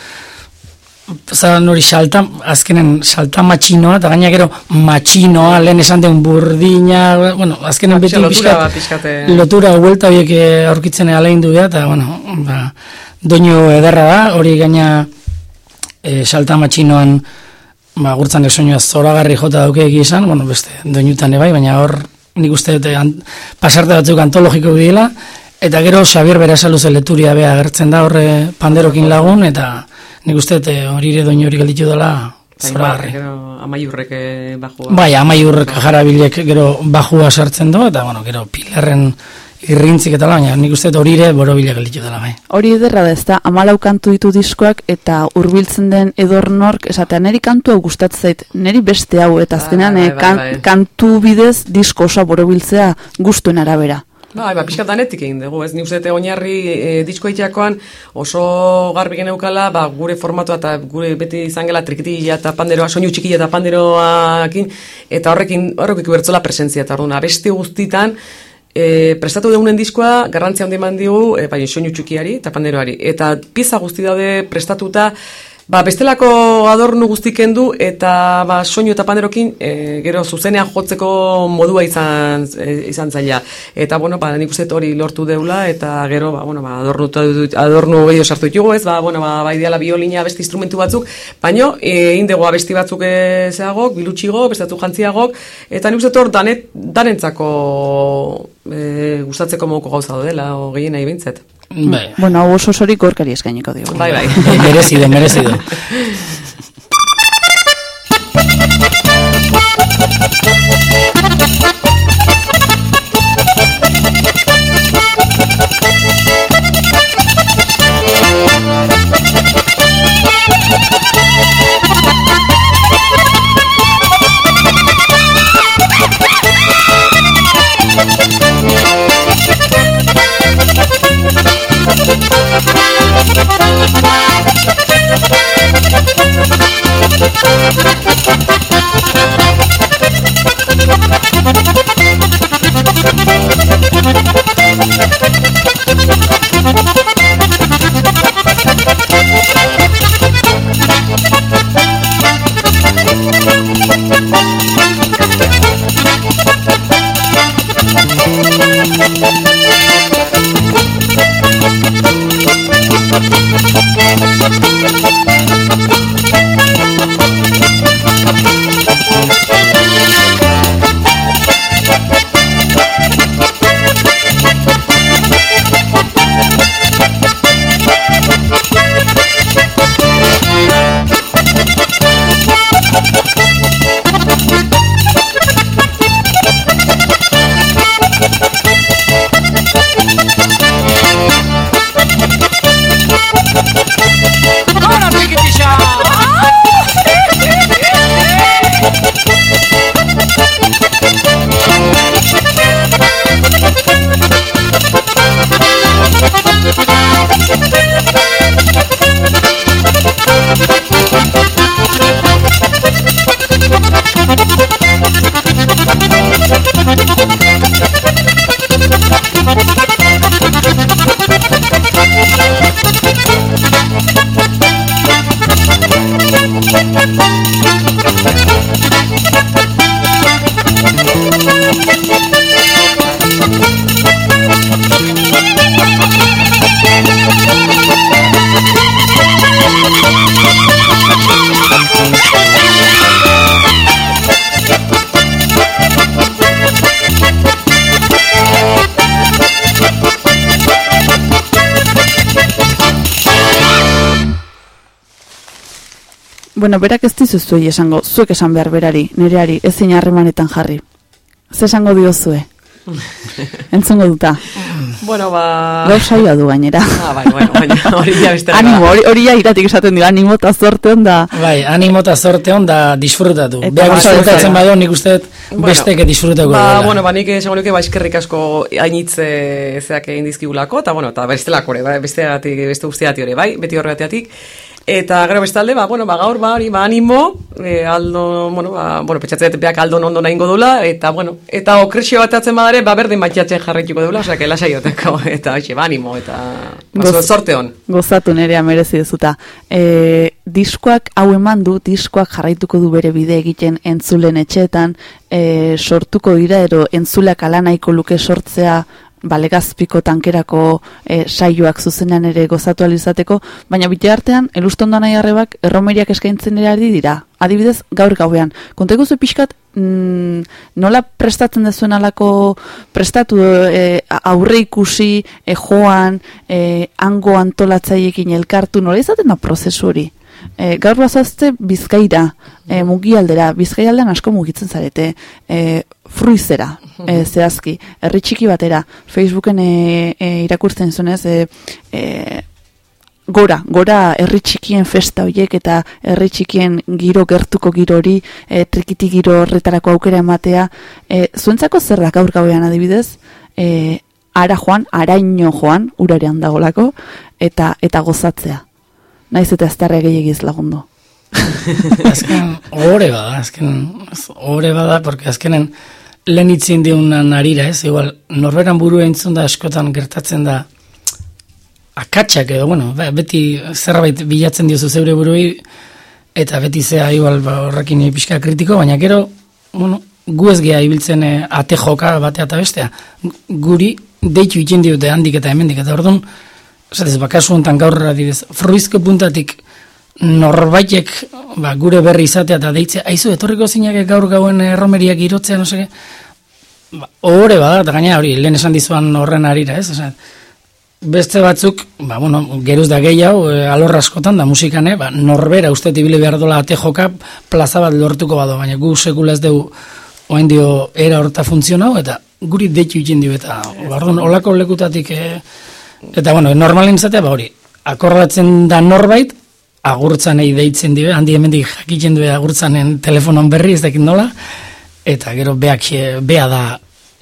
Zan hori salta, azkenen salta matxinoa, eta gaina gero matxinoa, lehen esan den burdina, bueno, azkenen beti lotura pixkat- lotura huelta horiek eh, aurkitzen alein du eta, bueno, ba, doinu ederra da, hori gaina e, salta matxinoan, ba, gurtzan soinua zoragarri jota dauke egia esan, bueno, beste doinutan ebai, baina hor, nik uste dute an, pasarte batzuk antologiko dira, eta gero Xabier Berasaluze leturia bea agertzen da horre panderokin lagun, eta nik uste dute hori ere doinu hori galditu dela zoragarri. Gero amaiurrek eh, bajua. Bai, amaiur jarabilek gero bajua sartzen du, eta bueno, gero pilarren irrintzik eta baina nik uste hori ere borobilak gelditu dela, bai. Hori ederra da, ez da, amalau kantu ditu diskoak eta hurbiltzen den edornork, esatea, neri kantu hau gustatzen zait, neri beste hau, eta azkenean Bai, eh, bai, kan- bai. kantu bidez disko osa borobiltzea gustuen arabera. Bai, ba, pixka danetik egin dugu, ez ni uste oinarri e, disko egiteakoan oso garbi geneukala, ba, gure formatua eta gure beti izan gela trikitila eta panderoa, soinu txikila eta panderoakin, eta horrekin, horrekin bertzola presentzia, eta orduan, beste guztitan, E, prestatu deunen diskoa, garrantzia handi eman digu, e, bai, soinu txikiari eta panderoari. Eta pizza guzti daude prestatuta, Ba, bestelako adornu guztik kendu eta ba, soinu eta panderokin e, gero zuzenean jotzeko modua izan, e, izan zaila. Eta, bueno, ba, nik uste hori lortu deula eta gero, ba, bueno, ba, adornu, adornu gehiago sartu ditugu ez, ba, bueno, ba, ba, ideala biolina beste instrumentu batzuk, baino, e, indego abesti batzuk zeagok, bilutxigo, bestatu jantziagok, eta nik uste hor danet, danentzako e, gustatzeko moduko gauza dela, o gehien nahi bintzet. Bai, Bueno, hau oso osorik gorkari eskainiko digu. Bai, bai. merezido, merezido. Bueno, berak ez dizu zuei esango, zuek esan behar berari, nereari, ezin harremanetan jarri. Ze esango diozue? Entzungo duta. Bueno, ba... Gaur saioa du gainera. Ah, bai, bueno, baina hori ja beste. Animo, hori, hori ja iratik esaten dio, animo eta zorte onda. Bai, animo eta zorte hon da disfrutatu. Eta oso disfrutatzen badu, nik uste Bueno, besteke disfrutatuko Ba, dela. bueno, ba, nik esango nuke, ba, eskerrik asko hainitze zeak egin dizkigulako, eta, bueno, eta bestelako ere, ba, beste, beste guztiatik ere, bai, beti horregatik. Eta gero bestalde, ba, bueno, ba, gaur, ba, hori, ba, animo, e, aldo, bueno, ba, bueno, petxatzen beak aldo ondo nahingo dula, eta, bueno, eta okresio batatzen badare, ba, berdin batxatzen jarraituko dula, osea, que lasaioteko, eta, hoxe, ba, animo, eta, ba, Goz- sorte hon. Gozatu nerea merezi dezuta. E, diskoak hau eman du, diskoak jarraituko du bere bide egiten entzulen etxeetan, e, sortuko dira, ero entzuleak ala nahiko luke sortzea balegazpiko tankerako e, saioak zuzenean ere gozatu alizateko, baina bitartean, elustondo nahi arrebak erromeriak eskaintzen ere ari dira. Adibidez, gaur gauean. Konteko zu pixkat, mm, nola prestatzen dezuen alako prestatu e, aurre ikusi, e, joan, e, hango antolatzaiekin elkartu, nola izaten da prozesu hori? E, gaur bazazte bizkaira, e, mugialdera, bizkaialdean asko mugitzen zarete, e, fruizera, e, zehazki, herri txiki batera, Facebooken e, e, irakurtzen zunez, e, e, gora, gora herri txikien festa hoiek eta herri txikien giro gertuko giro hori, e, trikiti giro horretarako aukera ematea, e, zuentzako zer da gaur gauean adibidez, e, ara joan, araino joan, urarean dagolako, eta eta gozatzea. Naiz eta ez darre gehiagiz lagundu. azken, ohore bada, azken, ohore bada, porque azkenen lehen itzin diunan arira, ez? Igual, norberan buru entzun da askotan gertatzen da akatsak edo, bueno, ba, beti zerbait bilatzen diozu zeure burui, eta beti zea igual ba, horrekin pixka kritiko, baina gero, bueno, gu ez geha ibiltzen eh, ate joka batea eta bestea. Guri deitu ikin diote handik eta hemendik, eta orduan, esatez, bakasu honetan gaur adibidez, fruizko puntatik norbaitek ba, gure berri izatea eta deitze, aizu, etorriko zinak gaur gauen erromeriak irotzea, no seke, ba, ohore bada, eta gaina hori, lehen esan dizuan horren arira, ez? Osa, beste batzuk, ba, bueno, geruz da gehiago, e, alorra askotan da musikane, ba, norbera uste tibili behar dola ate joka plaza bat lortuko bado, baina gu sekula ez dugu oen dio era horta funtzionau, eta guri deitu ikin dio, eta ba, orduan, olako lekutatik, e, eta bueno, normalen izatea, ba hori, akordatzen da norbait, agurtzanei deitzen dio, handi hemendik jakitzen du agurtzanen telefonon berri, ez dakit nola, eta gero beak, eh, bea da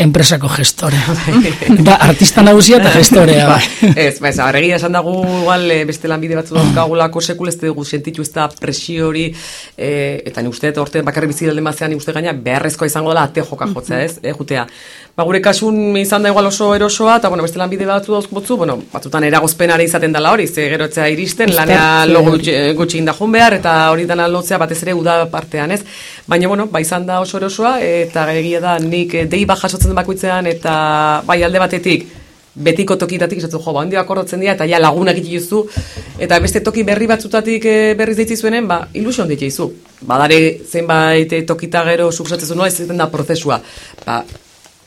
enpresako gestorea. da, artista nagusia eta gestorea. bai. Ez, ba, ez, arregia esan dago, igual, eh, beste lanbide batzu daukagulako sekul, ez dugu sentitu ez da presio hori, eh, eta ni uste, orte bakarri bizi dalden bazean, ni uste gaina, beharrezkoa izango dela ate joka jotzea, ez, eh, jutea. Ba, gure kasun izan da igual oso erosoa, eta, bueno, beste lanbide batzu dauzko botzu, bueno, batzutan eragozpenare izaten dela hori, ze gero etzea iristen, lanea logo gutxi, gutxi indajun behar, eta hori dana lotzea batez ere uda partean, ez? Baina, bueno, ba, izan da oso erosoa, eta egia da nik dei bat jasotzen bakoitzean, eta bai alde batetik, betiko tokitatik esatzu jo, ba, handio akordatzen dira, eta ja lagunak ituzu, eta beste toki berri batzutatik e, berriz deitzi zuenen, ba, ilusio handik izu. Badare zenbait eh, tokita gero sukusatzen nola, ez da prozesua. Ba,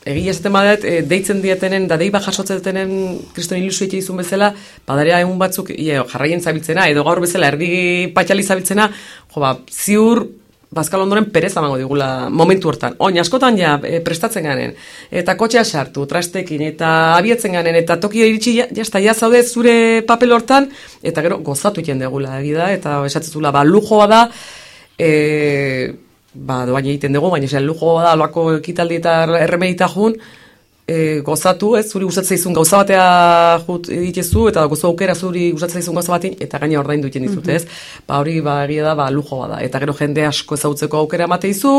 egia esaten badet, e, deitzen dietenen, da deiba jasotzen dietenen kriston ilusio izun bezala, badarea egun batzuk ie, jarraien zabiltzena, edo gaur bezala erdi patxali zabiltzena, jo ba, ziur, Bazkal ondoren perez amango digula momentu hortan. Oin, askotan ja, e, prestatzen ganen, eta kotxea sartu, trastekin, eta abietzen ganen, eta toki iritsi, jazta, ja zaude zure papel hortan, eta gero gozatu iten degula, egida, eta esatzezula, ba, lujoa da, e, ba, doain egiten dugu, baina esan lujo da, loako ekitaldi eta erremedita jun, e, gozatu, ez, zuri gustatzen izun gauza batea jut ditezu, eta gozo aukera zuri gustatzen izun gauza batin, eta gaina ordain duten dizute, mhm. ez? Ba, hori, ba, egia da, ba, lujo da. Eta gero jende asko ezautzeko aukera mate izu,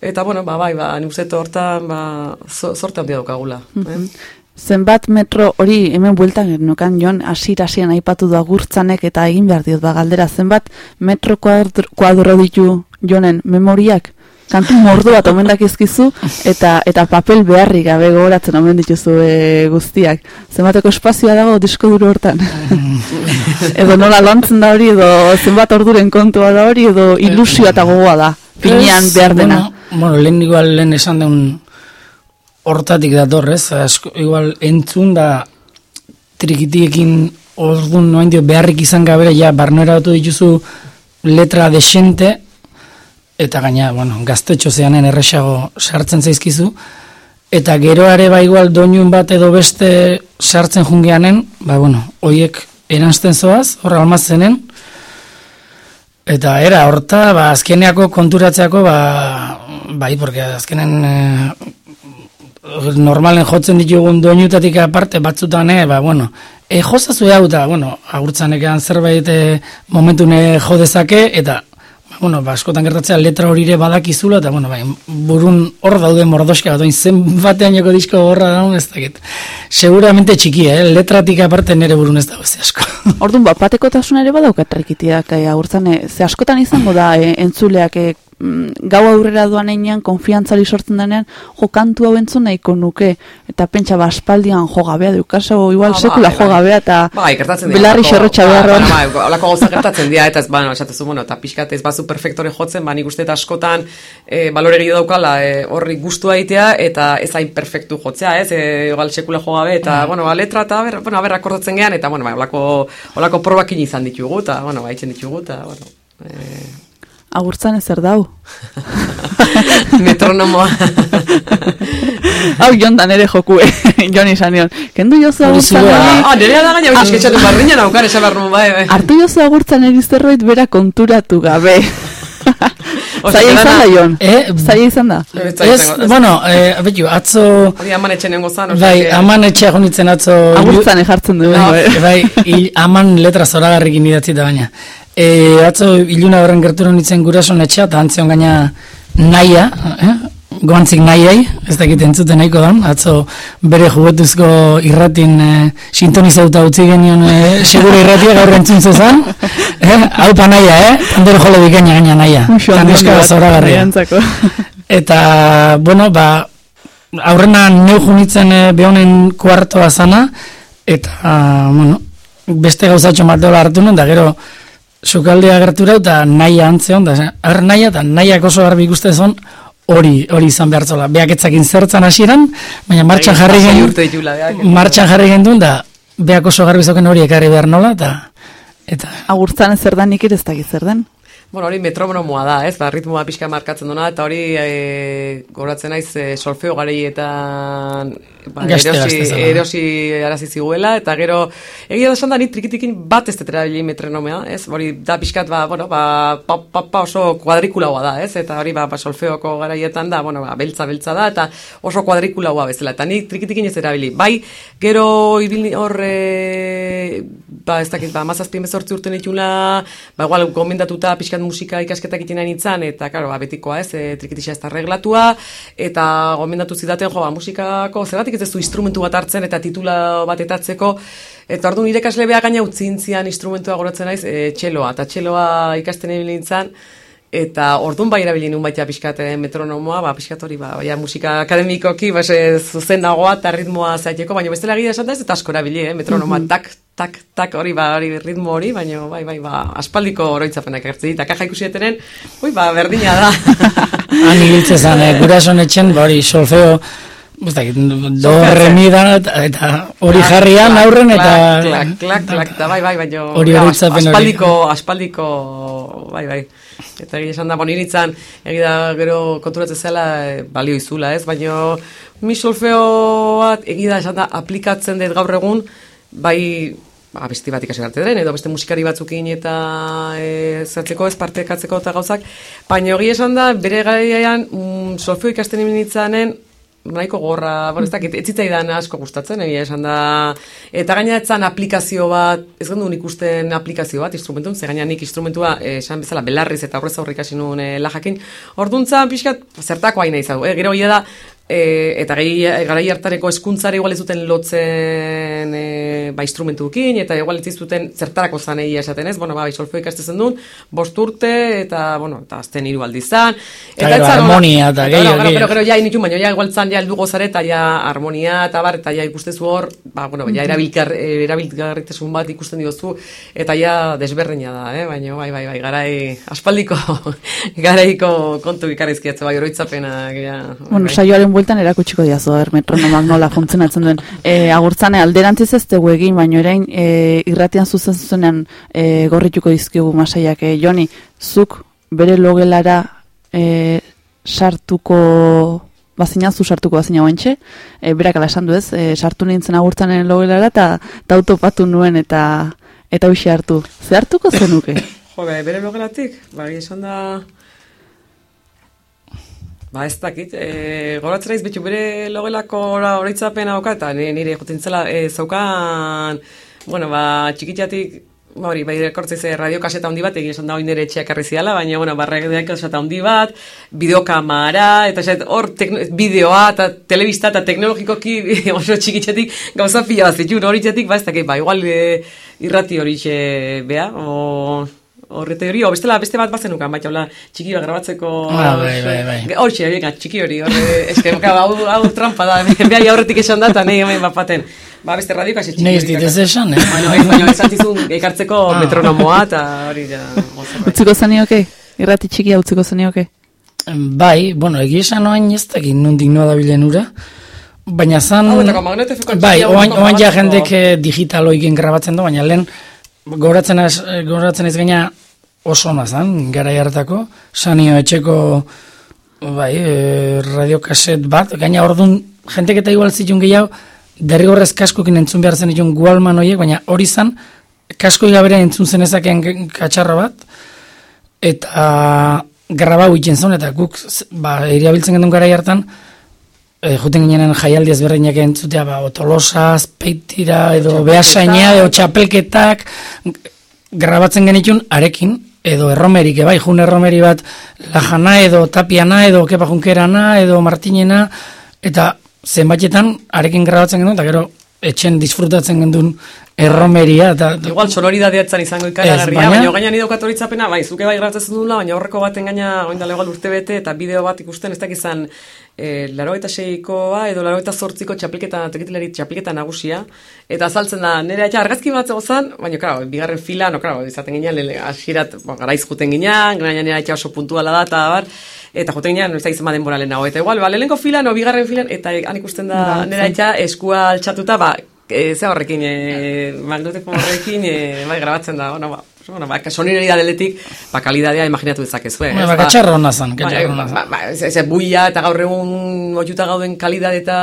eta, bueno, ba, bai, ba, ni hortan, ba, sorte handia daukagula. Mm Zenbat metro hori hemen bueltan genukan jon asir hasian aipatu da gurtzanek eta egin behar diot ba galdera zenbat metro kuadro ditu jonen memoriak kantu mordu bat omen dakizkizu eta eta papel beharri gabe gogoratzen omen dituzu e, guztiak. Zenbateko espazioa dago disko duro hortan? Edo nola lantzen da hori edo zenbat orduren kontua da hori edo ilusioa eta gogoa da finean behar dena. bueno, bueno lehen igual lehen esan deun hortatik datorrez, asko, igual entzun da trikitiekin orduan noen dio beharrik izan gabera ja barnoera batu dituzu letra desente eta gaina, bueno, gaztetxo zeanen erresago sartzen zaizkizu. Eta geroare ba igual doinun bat edo beste sartzen jungeanen, ba bueno, hoiek eransten zoaz, horra almazenen. Eta era horta, ba azkeneako konturatzeako ba bai, porque azkenen eh, normalen jotzen ditugun doinutatik aparte batzutan, eh, ba, bueno, e, jozazu hau da, bueno, agurtzanekean zerbait e, momentune jo dezake, eta, bueno, ba, askotan gertatzea letra horire badakizula, eta, bueno, ba, burun hor daude mordoska, doin zen batean joko disko horra daun, ez dakit. Seguramente txikia, eh, letratik aparte nere burun ez dago ez asko. Orduan, ba, pateko ere badaukat trikitiak, eh, agurtzane, ze askotan izango da, eh, entzuleak, eh, Mm, gau aurrera doan einean, konfiantzari sortzen denean, jo kantu hau entzun nahiko nuke, eta pentsa baspaldian jo gabea dukaso, igual ah, sekula bai, jo bai. eta bai, belarri xerrotxa behar hor. Bai, bai, olako gauza gertatzen dira, eta ez, bueno, esatezu, bueno, eta pixkat ez bazu perfektore jotzen, ba, nik uste eta askotan e, balore gehiago daukala e, horri gustu aitea, eta ez hain perfektu jotzea, ez, e, igual sekula jo gabe, eta, mm. bueno, ba, letra, eta, ber, bueno, ber, akordatzen gehan, eta, bueno, bai, olako, olako probakin izan ditugu, eta, bueno, ba, ditugu, eta, bueno, e, agurtzan ezer dau. Metronomoa. Hau jondan ere joku, eh? Jon izan nion. Kendu jozu agurtzan Ah, nire da gaina esketxatu barriñan aukar esan barru, bai, bai. Artu jozu agurtzan zerbait bera konturatu gabe. Zaila izan da, Jon. Eh, Zaila izan da. Ez, bueno, eh, betu, atzo, Hori aman etxen nengo zan. bai, aman etxea junitzen atzo... Agurtzan ejartzen du. No, bai. bai, il, aman letra zoragarrikin idatzita baina. E, atzo iluna horren gerturo nintzen gurason etxea, eta antzion gaina naia, eh? goantzik naiai, ez dakit entzuten nahiko dan, atzo bere jugetuzko irratin e, sintonizauta utzi genion e, segura irratia gaur entzun zezan, eh? hau pa naia, eh? Tandero jole bikaina gaina naia, bat, zoragarria. niretzako. Eta, bueno, ba, aurrena neu junitzen e, behonen kuartoa zana, eta, bueno, beste gauzatxo mateola hartu nuen, da gero, sukaldea gertura eta naia antzeon, da, ar naia eta naiak oso garbi ikustezon, hori, hori izan behartzola. Beak etzakin zertzan hasieran, baina martxan jarri gen, martxan jarri gendun, da, beak oso garbi zoken hori ekarri behar nola, eta, eta, Agurtzan ez zer da nik ere ez dakit zer den. Bueno, hori metronomoa da, ez? Ba, ritmoa pixka markatzen duna, eta hori e, goratzen naiz e, solfeo garaietan ba, Gazte, erosi, gazte erosi arazi ziguela, eta gero, egia da esan da, ni trikitikin bat ez tetera metronomea, ez? Hori da pixkat, ba, bueno, ba, pa, pa, pa oso kuadrikulaua da, ez? Eta hori, ba, ba solfeoko garaietan da, bueno, ba, beltza, beltza da, eta oso kuadrikulaua bezala, eta ni trikitikin ez erabili. Bai, gero ibili hor, e, ba, ez dakit, ba, mazazpi emezortzi urte nitula, ba, igual, gomendatuta pixkat musika ikasketak egiten nahi nintzen, eta, karo, ba, betikoa, ez, e, trikitisa ez da reglatua, eta gomendatu zidaten, jo, ba, musikako, zergatik ez duzu instrumentu bat hartzen, eta titula bat etatzeko, eta ordu nire kasle beha gaina utzi intzian instrumentua goratzen naiz, e, txeloa, eta txeloa ikasten egin nintzen, eta ordun bai erabili nun baita pixkat eh, metronomoa, ba, pixkat hori, ba, baina musika akademikoki, ba, ze, zuzen dagoa eta ritmoa zaiteko, baina bestela egia esan da ez eta asko erabili, eh, metronomoa, tak, tak, tak, hori, ba, hori, ritmo hori, baina, bai, bai, ba, aspaldiko oroitzapenak hartzen dit, eta kaja ikusi etenen, ui, ba, berdina da. han ibiltze zan, eh, gurason etxen, ba, hori, solfeo, dakit, do, re, mi da, eta, hori jarrian aurren, eta... Klak, klak, klak, eta bai, bai, baina... Hori ja, oroitzapen hori. Aspaldiko, aspaldiko, bai, bai. Eta egia esan da, bon, initzan, egia da gero konturatzen zela, eh, balio izula, ez? Baina, mi solfeoat, egia da esan da, aplikatzen dut gaur egun, bai, ba, besti bat ikasi arte edo beste musikari batzukin eta e, zertzeko ez partekatzeko eta gauzak, baina egia esan da, bere garaian, mm, solfeo ikasten iminitzanen, nahiko gorra, bueno, ez dakit, ez zitzaidan asko gustatzen, egia esan da, eta gaina etzan aplikazio bat, ez gendu ikusten aplikazio bat, instrumentun, ze gaina nik instrumentua, eh, esan bezala, belarriz eta horrez aurrik hasi nuen eh, lajakin, orduntza, pixkat, zertako hain nahi zau, eh, gero gila da, E, eta gai, garai hartareko eskuntzara igual ez duten lotzen e, ba, instrumentuekin, eta igual ez duten zertarako zanei esaten ez, bueno, ba, solfeo ikastezen duen, bost urte, eta, bueno, eta azten hiru aldi zan. Eta hola- harmonia eta gehiago, gero, gehiago. gero, gero, ja initu, baina ja igual zan, ja heldu gozare, eta ja harmonia, eta bar, eta ja ikustezu hor, ba, bueno, ja erabilkar, erabilgarritasun bat ikusten diozu, eta ja desberdina da, eh? baina bai, bai, bai, garai, aspaldiko, garaiko kontu ikarizkiatze, bai, oroitzapena, ja, bai, Bueno, bai. saioaren bueltan erakutsiko diazu, er, metronomak nola funtzionatzen duen. E, agurtzane, alderantziz ez dugu egin, baina orain e, irratian zuzen zuzenean e, gorrituko dizkiogu masaiak. E, Joni, zuk bere logelara e, sartuko bazina, zu sartuko bazina guentxe, e, berak ala esan du ez, e, sartu nintzen agurtzanen logelara eta autopatu nuen eta eta hoxe hartu. Ze hartuko zenuke? Jo, be, bere logelatik, ba, egia esan da... Ba, ez dakit, e, goratzen naiz betxu bere logelako oroitzapena dauka, eta ni- nire jotzen zela, e, zaukan, bueno, ba, txikitzatik, ba, hori, bai, rekortzei ze radiokaseta handi bat, egin esan da hori nire etxeak arri ziala, baina, bueno, ba, radiokaseta handi bat, bideokamara, eta esan, hor, bideoa, eta telebista, eta teknologikoki, oso txikitzatik, gauza pila bat zituen horitzatik, ba, ez dakit, ba, igual e, irrati hori bea, o... Horrete hori, o bestela beste bat bazenukan, baina hola, txiki bat grabatzeko... Ah, bai, bai, bai. Hortxe, venga, txiki hori, horre, eske, hau, hau trampa da, behai aurretik esan da, eta nahi hemen bat baten. Ba, beste radio kasi txiki Nei ez hori dit ez kakak. esan, eh? Baina, ez, baina, esan zizun, ekartzeko Ah. metronomoa, eta hori ja, gozorra. Utziko zenioke? Irrati txikia utziko zenioke? Bai, bueno, egia esan oain ez dakit nondik noa dabilen ura, baina zan... Magnetofiko Bai, txikia oain, urtuko oain ja grabatzeko. jendek eh, digitaloikin grabatzen du, baina lehen goratzen ez, goratzen ez gaina oso ona zan, gara hartako, sanio etxeko bai, e, radiokaset bat, gaina ordun jentek eta igual zitun gehiago, derrigorrez kaskokin entzun behar zen ditun gualman horiek, baina hori zan, kaskoi gabera entzun zenezakeen katxarra bat, eta grabau itzen zuen, eta guk, ba, iriabiltzen gendun gara hartan, e, juten ginen jaialdi ezberdinak entzutea, ba, otolosa, azpeitira, edo behasainea, edo txapelketak, grabatzen genitun arekin, edo erromerik, bai, jun erromeri bat lajana, edo tapiana, edo kepa junkerana, edo martinena, eta zenbaitetan arekin grabatzen genuen, eta gero etxen disfrutatzen gendun erromeria, eta Igual sonoridadea etzan izango ikaragarria, baina- baina gaina ni daukat horitzapena, bai, zuke bai grabatzen dula, baina horreko baten gaina oin da legal urte bete eta bideo bat ikusten ez dakizan e, eta seikoa edo laro eta zortziko txapelketa, tekitilari txapelketa nagusia, eta azaltzen da, nire etxa argazki bat zan, baina, karo, bigarren fila, no, karo, izaten ginean, lele, asirat, bo, garaiz juten ginean, gaina nire etxa oso puntuala da, eta bar, eta juten ginean, ez da izan denbora lehenago, eta igual, ba, lehenko filan, o bigarren filan, eta han ikusten da, nire etxa eskua altxatuta, ba, e, ze horrekin, e, magnetofon horrekin, e, bai, grabatzen da, bueno, ba, bueno, ba, sonoridadeletik, ba, kalidadea imaginatu dezakezu, eh? Bueno, ba, katxarro hona zan, katxarro hona ba, zan. ba, ez, ez, buia eta gaur egun oiuta gauden kalidade eta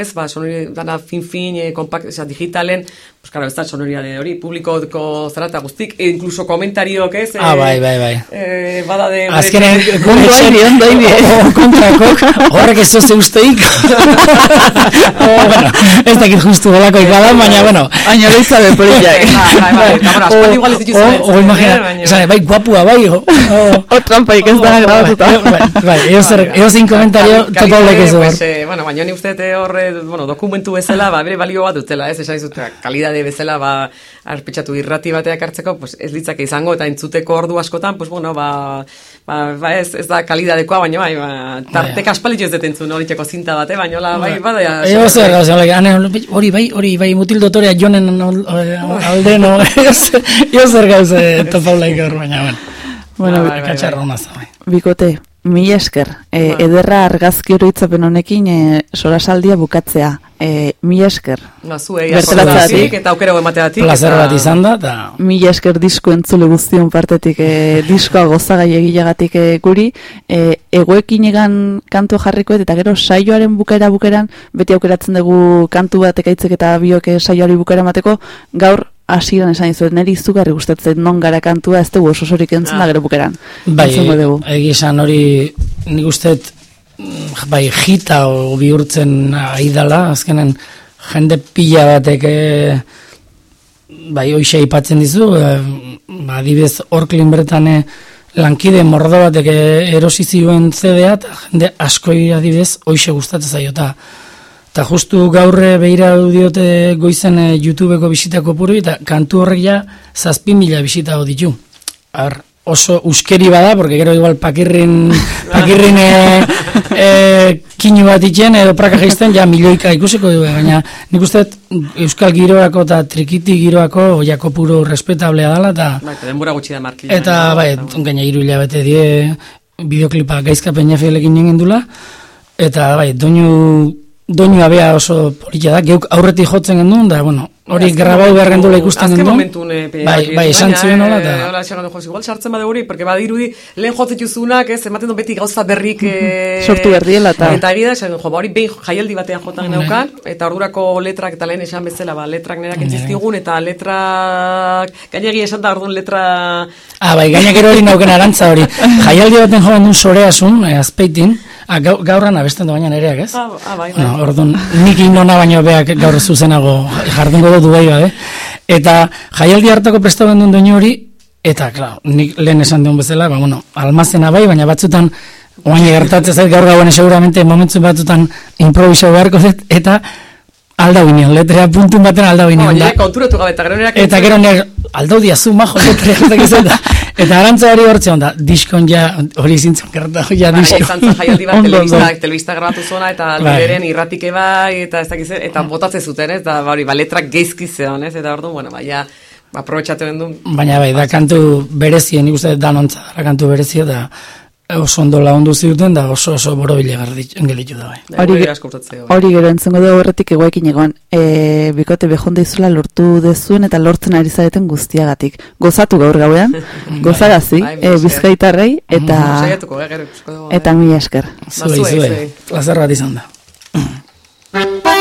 ez, ba, sonori dana fin-fin, e, kompakt, digitalen, pues, claro, ez da sonoridade hori, publikoko zara eta guztik, e, incluso komentariok, ez? Ah, bai, bai, bai. E, bada de... Bere- ondo haidi, ondo haidi, o kontrakok, horrek ez zoze usteik. bueno, ez dakit justu golako ikada, baina, bueno. Baina leitza be poliak. Bai, bai, bai, bueno, aspaldi igual ez dituzu O, imagina, eh, esan, bai, guapua, bai, o, o, trampaik ez da grabatuta. Bai, bai, eo zein komentario topaulek ez hor. eh, bueno, baina ni uste horre, bueno, dokumentu bezala, ba, bere balio bat dutela, ez, esan izut, kalidade bezala, ba, arpetsatu irrati bateak hartzeko, pues, ez litzake izango, eta entzuteko ordu askotan, pues, bueno, ba, ba, ba ez, ez da kalidadekoa, baina bai, ba, tartek aspalitxo ez dut entzun hori txeko zinta bate, baina bai, bada, Eo zer ane, hori bai, hori bai, mutil dotorea jonen ol- alde, no, eo zer gauza topaulek hor, baina, bueno. Bueno, Bai, bai, bai, katxarro bai. zan, bai. Bikote, mila esker. E, ederra argazki oroitzapen honekin e, sorasaldia bukatzea. E, mila esker. Ba, zuei, askotatik, eta aukero emateatik. Plazer bat izan da, eta Mila esker disko entzule guztion partetik e, diskoa gozagai egilegatik e, guri. E, egoekin egan kantu jarrikoet eta gero saioaren bukaera bukeran beti aukeratzen dugu kantu bat ekaitzek eta biok e, saioari bukaera emateko gaur hasieran esan dizuet, niri izugarri gustatzen non gara kantua, ez dugu oso osorik entzun da Ah. gero bukeran. Bai, esan hori nik uste mm, bai jita o bihurtzen aidala, azkenen jende pila batek e, bai hoxe aipatzen dizu, e, ba, adibidez Orklin bertan e, lankide mordo batek e, erosi zioen CD-a, jende askoi adibidez hoxe gustatzen zaio, eta eta justu gaurre behira diote goizen e, YouTubeko bisita kopuru, eta kantu horrek ja zazpi mila bisita ditu. Ar, oso uskeri bada, porque gero igual pakirrin, pakirrin e, e, kinu bat itxen edo praka jaisten, ja milioika ikusiko du, baina nik uste dut Euskal giroako eta trikiti giroako jako puro respetablea dela, eta Bai, eta denbora gutxi da markila. Eta, bai, gaina hiru hilabete die bideoklipa gaizka peñafielekin egin dula, eta, bai, doinu, doinu abea oso polita da, geuk aurretik jotzen genduen, da, bueno, hori Azken grabau behar momentu- gendula ikusten Azken genduen. momentun, eh, bai, bai, esan zuen hola, eta... Hola, esan dut, igual sartzen bade hori, porque badirudi lehen jotzen juzunak, ez, ematen du beti gauza berrik... Eh, Sortu behar diela, eta- Eta egia da, esan, jo, ba, hori behin jaialdi batean jotan geneukan, eta ordurako letrak, eta lehen esan bezala, ba, letrak nerak entzizkigun, eta letrak... Gainegi esan da, orduan letra... Ah, bai, gaina gero hori nauken arantza hori. Jaialdi baten joan duen soreasun, eh, azpeitin, ah, gau, gaurran abesten du baina nereak, ez? Ah, ah, bai, bai. No, orduan, nik inona baino beak gaur zuzenago jardungo dut duei bade. Eta jaialdi hartako prestatu duen doinu hori, eta, klar, nik lehen esan duen bezala, ba, bueno, almazena bai, baina batzutan, oain gertatzen zait gaur gauene seguramente momentu batzutan improviso beharko dut, eta aldau ginen, letrea puntun baten aldau Oh, ginen. nire da. konturatu gabe, eta gero. Eta gero nire, aldau diazu, majo, dakiz eta, arantza hori hortze onda, diskon ja, hori zintzen gerta, ja, Bai, disko. izan zen jaialdi bat, Ondo, telebista, ondo. telebista grabatu zuena, eta Bai. alberen irratike bai, eta ez dakiz, eta botatzen zuten, ez, da, ba, hori, ba, letrak geizki zeon, ez, eta orduan, bueno, ba, ja, ba, aprobetxatu den du, Baina bai, da kantu berezien, nik uste dut danontza dara kantu berezia, da oso ondo lagundu ziuten, da oso oso borobile gelitu da bai. Hori- hori asko urtatzea. Hori gero entzungo dugu horretik egoekin egon. E, bikote bejonde izula lortu dezuen eta lortzen ari zareten guztiagatik. Gozatu gaur gauean, gozagazi, Bai, e, bizkaitarrei eta, Saiatuko, eh, gero dugu. eta mila esker. Zuei, zuei, zuei, plazer bat izan da.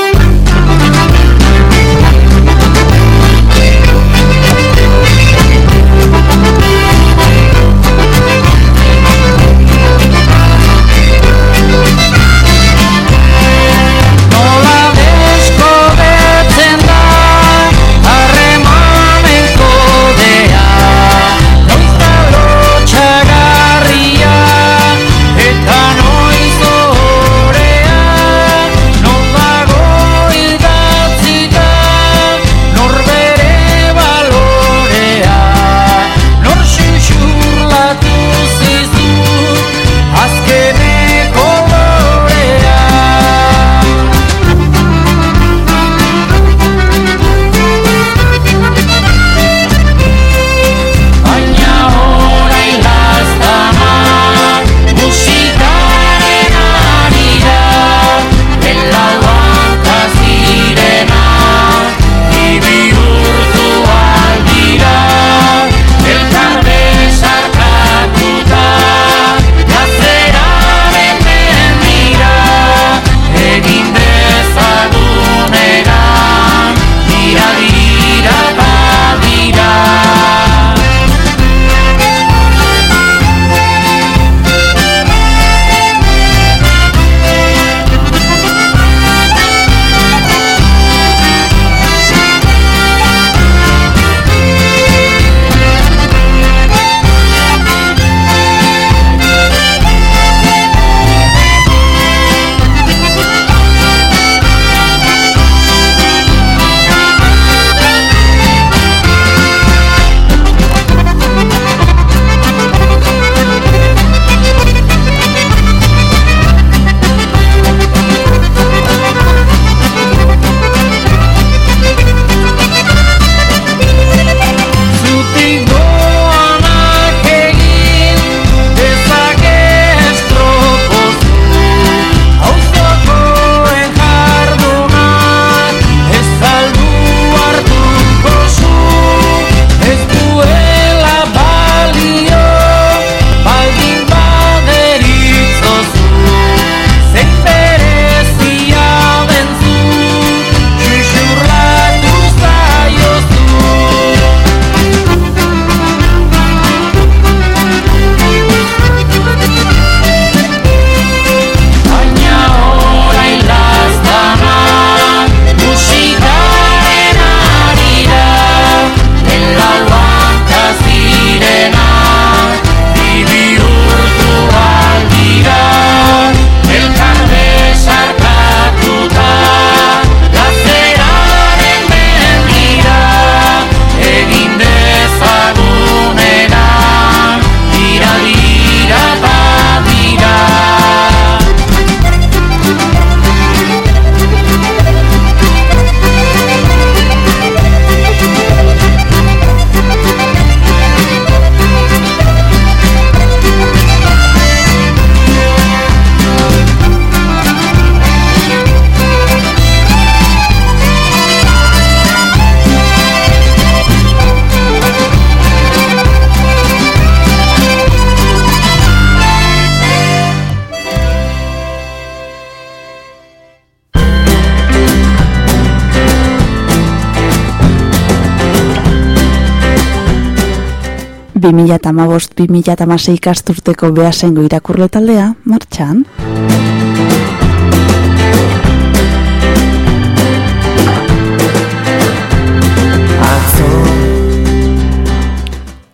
2008-2008 ikasturteko behasengo irakurle taldea, martxan.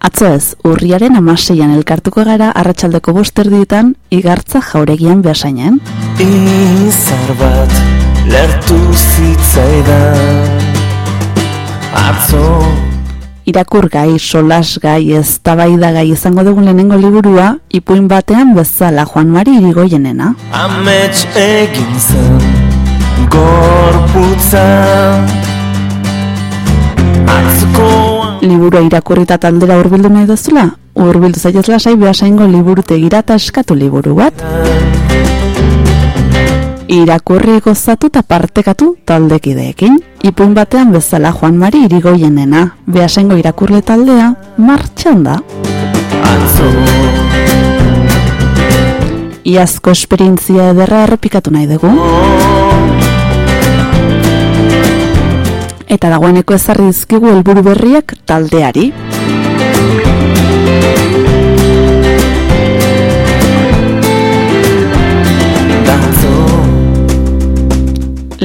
Atzo ez, urriaren amaseian elkartuko gara arratsaldeko bosterdietan igartza jauregian behasainen. Izar bat lertu zitzaidan Atzo Irakur gai, solas gai, gai izango dugun lehenengo liburua, ipuin batean bezala Juan Mari irigoienena. amets egin zen Gorputza Atzokoan Liburua irakurrita taldera hurbildu nahi duzula? Hurbildu zaitez lasai behasaingo liburutegira eta eskatu liburu bat. Irakurri gozatu eta partekatu taldekideekin. Ipuin batean bezala Juan Mari irigoienena. Behasaingo irakurle taldea martxan da. Atzo Iazko esperientzia ederra errepikatu nahi dugu. Eta dagoeneko ezarri dizkigu helburu berriak taldeari.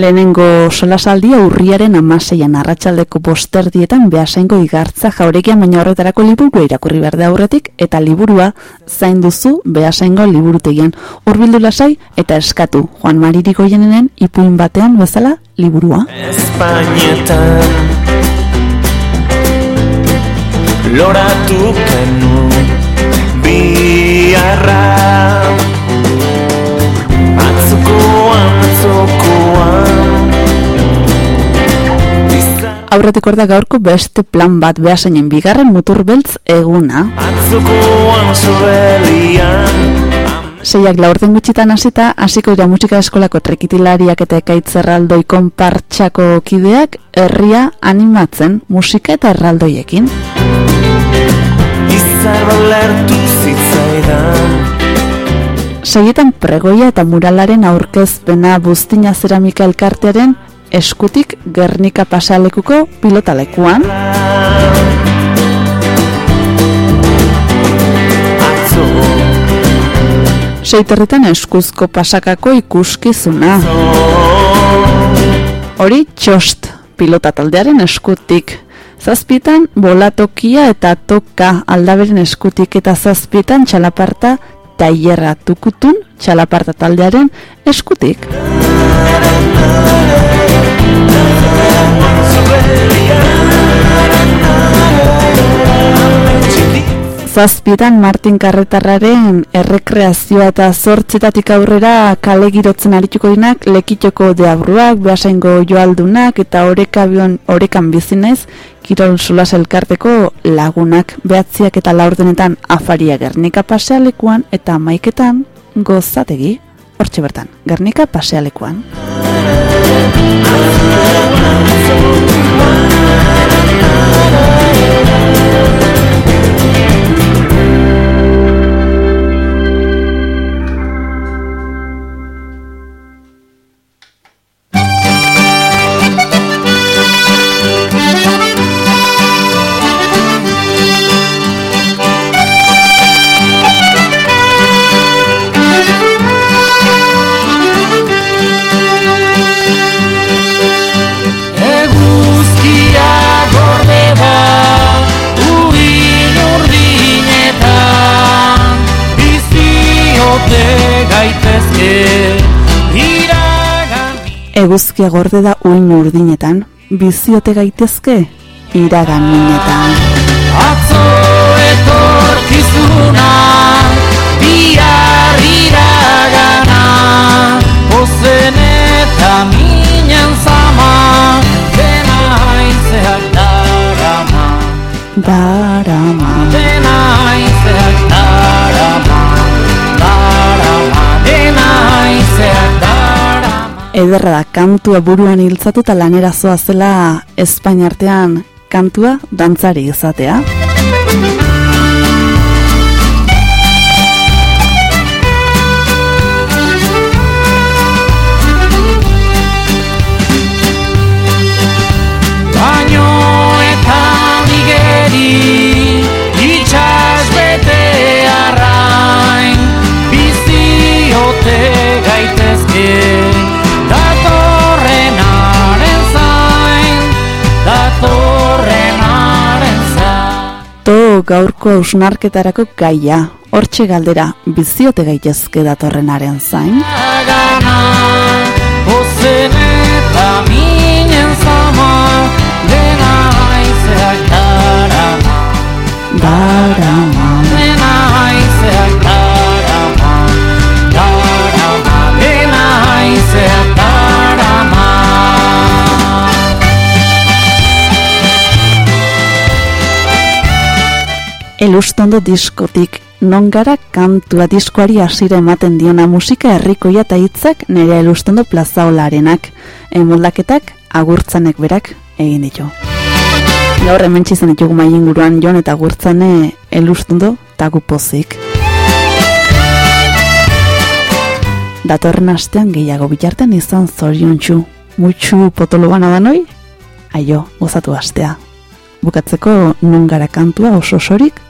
Lehenengo solasaldia urriaren amaseian arratsaldeko bosterdietan behasaingo igartza jauregian baina horretarako liburua irakurri behar da aurretik eta liburua zain duzu behasaingo liburutegian. Urbildu lasai eta eskatu Juan Mariri goienenen ipuin batean bezala liburua. Espainetan Loratu kenu Biarra Atzokoan, atzokoan Aurretik hor da gaurko beste plan bat behasainen bigarren mutur beltz eguna. Seiak laurden gutxitan hasita, hasiko dira musika eskolako trekitilariak eta ekaitz erraldoi konpartxako kideak herria animatzen musika eta erraldoiekin. Seietan pregoia eta muralaren aurkezpena buztina zeramika elkartearen eskutik Gernika pasealekuko pilotalekuan. Atzo Seiterritan eskuzko pasakako ikuskizuna. Hori txost pilota taldearen eskutik. Zazpitan bolatokia eta toka aldaberen eskutik eta zazpitan txalaparta tailerra tukutun txalaparta taldearen eskutik. Zazpietan Martin Karretarraren errekreazioa eta zortzetatik aurrera kale girotzen arituko dinak lekitoko deabruak, behasaingo joaldunak eta orekabion orekan bizinez kirol solas elkarteko lagunak behatziak eta laurdenetan afaria Gernika pasealekuan eta maiketan gozategi. Hortxe bertan, Gernika pasealekuan. Eguzkia Eguzkia gorde da uin urdinetan, biziote gaitezke iragan minetan. Atzo etorkizuna Bihar iragana Ozen eta minen zama Dena haizeak darama Darama. Ederra da, kantua buruan hiltzatu eta lanera zoa zela Espainiartean kantua dantzari izatea. Baino eta nigeri gaurko ausnarketarako gaia. Hortxe galdera, biziote gaitezke datorrenaren zain. Gana, ozen eta minen zama, dena haizeak darama, Darama. Elustondo diskotik, non gara kantua diskoari hasira ematen diona musika herrikoia eta hitzak nire elustondo plazaolarenak. Emoldaketak agurtzanek berak egin ditu. Gaur hemen txizan ditugu mai inguruan jon eta agurtzane elustondo tagu pozik. Datorren astean gehiago bitartean izan zoriontsu. Mutxu potolo bana da noi? Aio, gozatu astea. Bukatzeko nun gara kantua oso osorik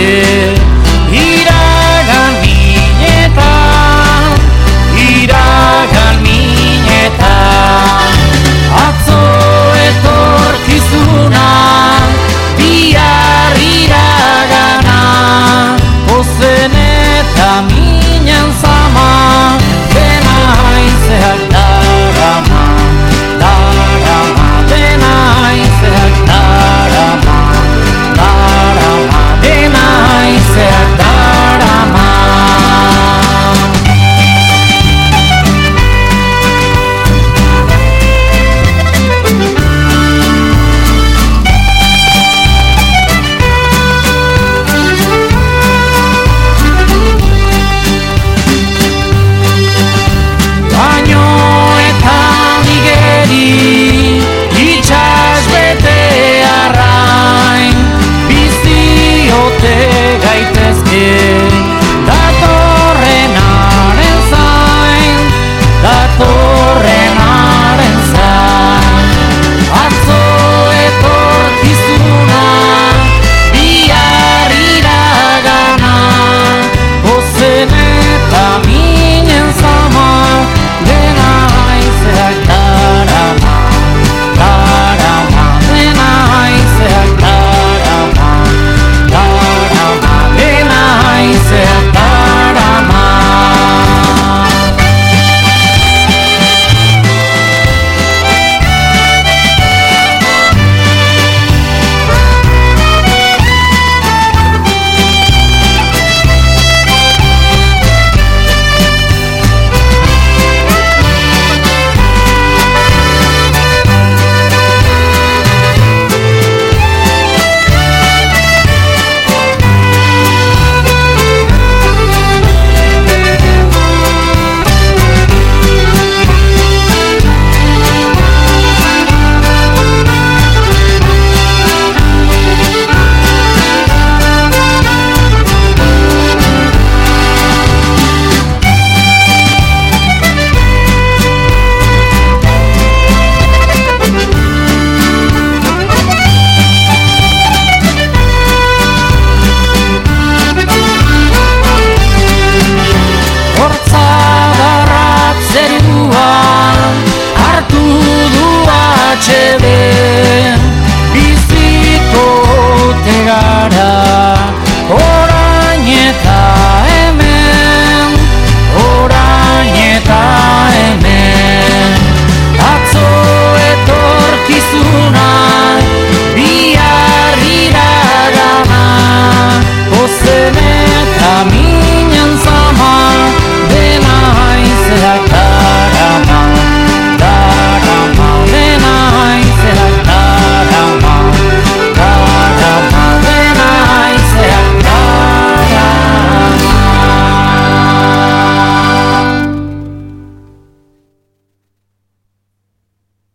Yeah.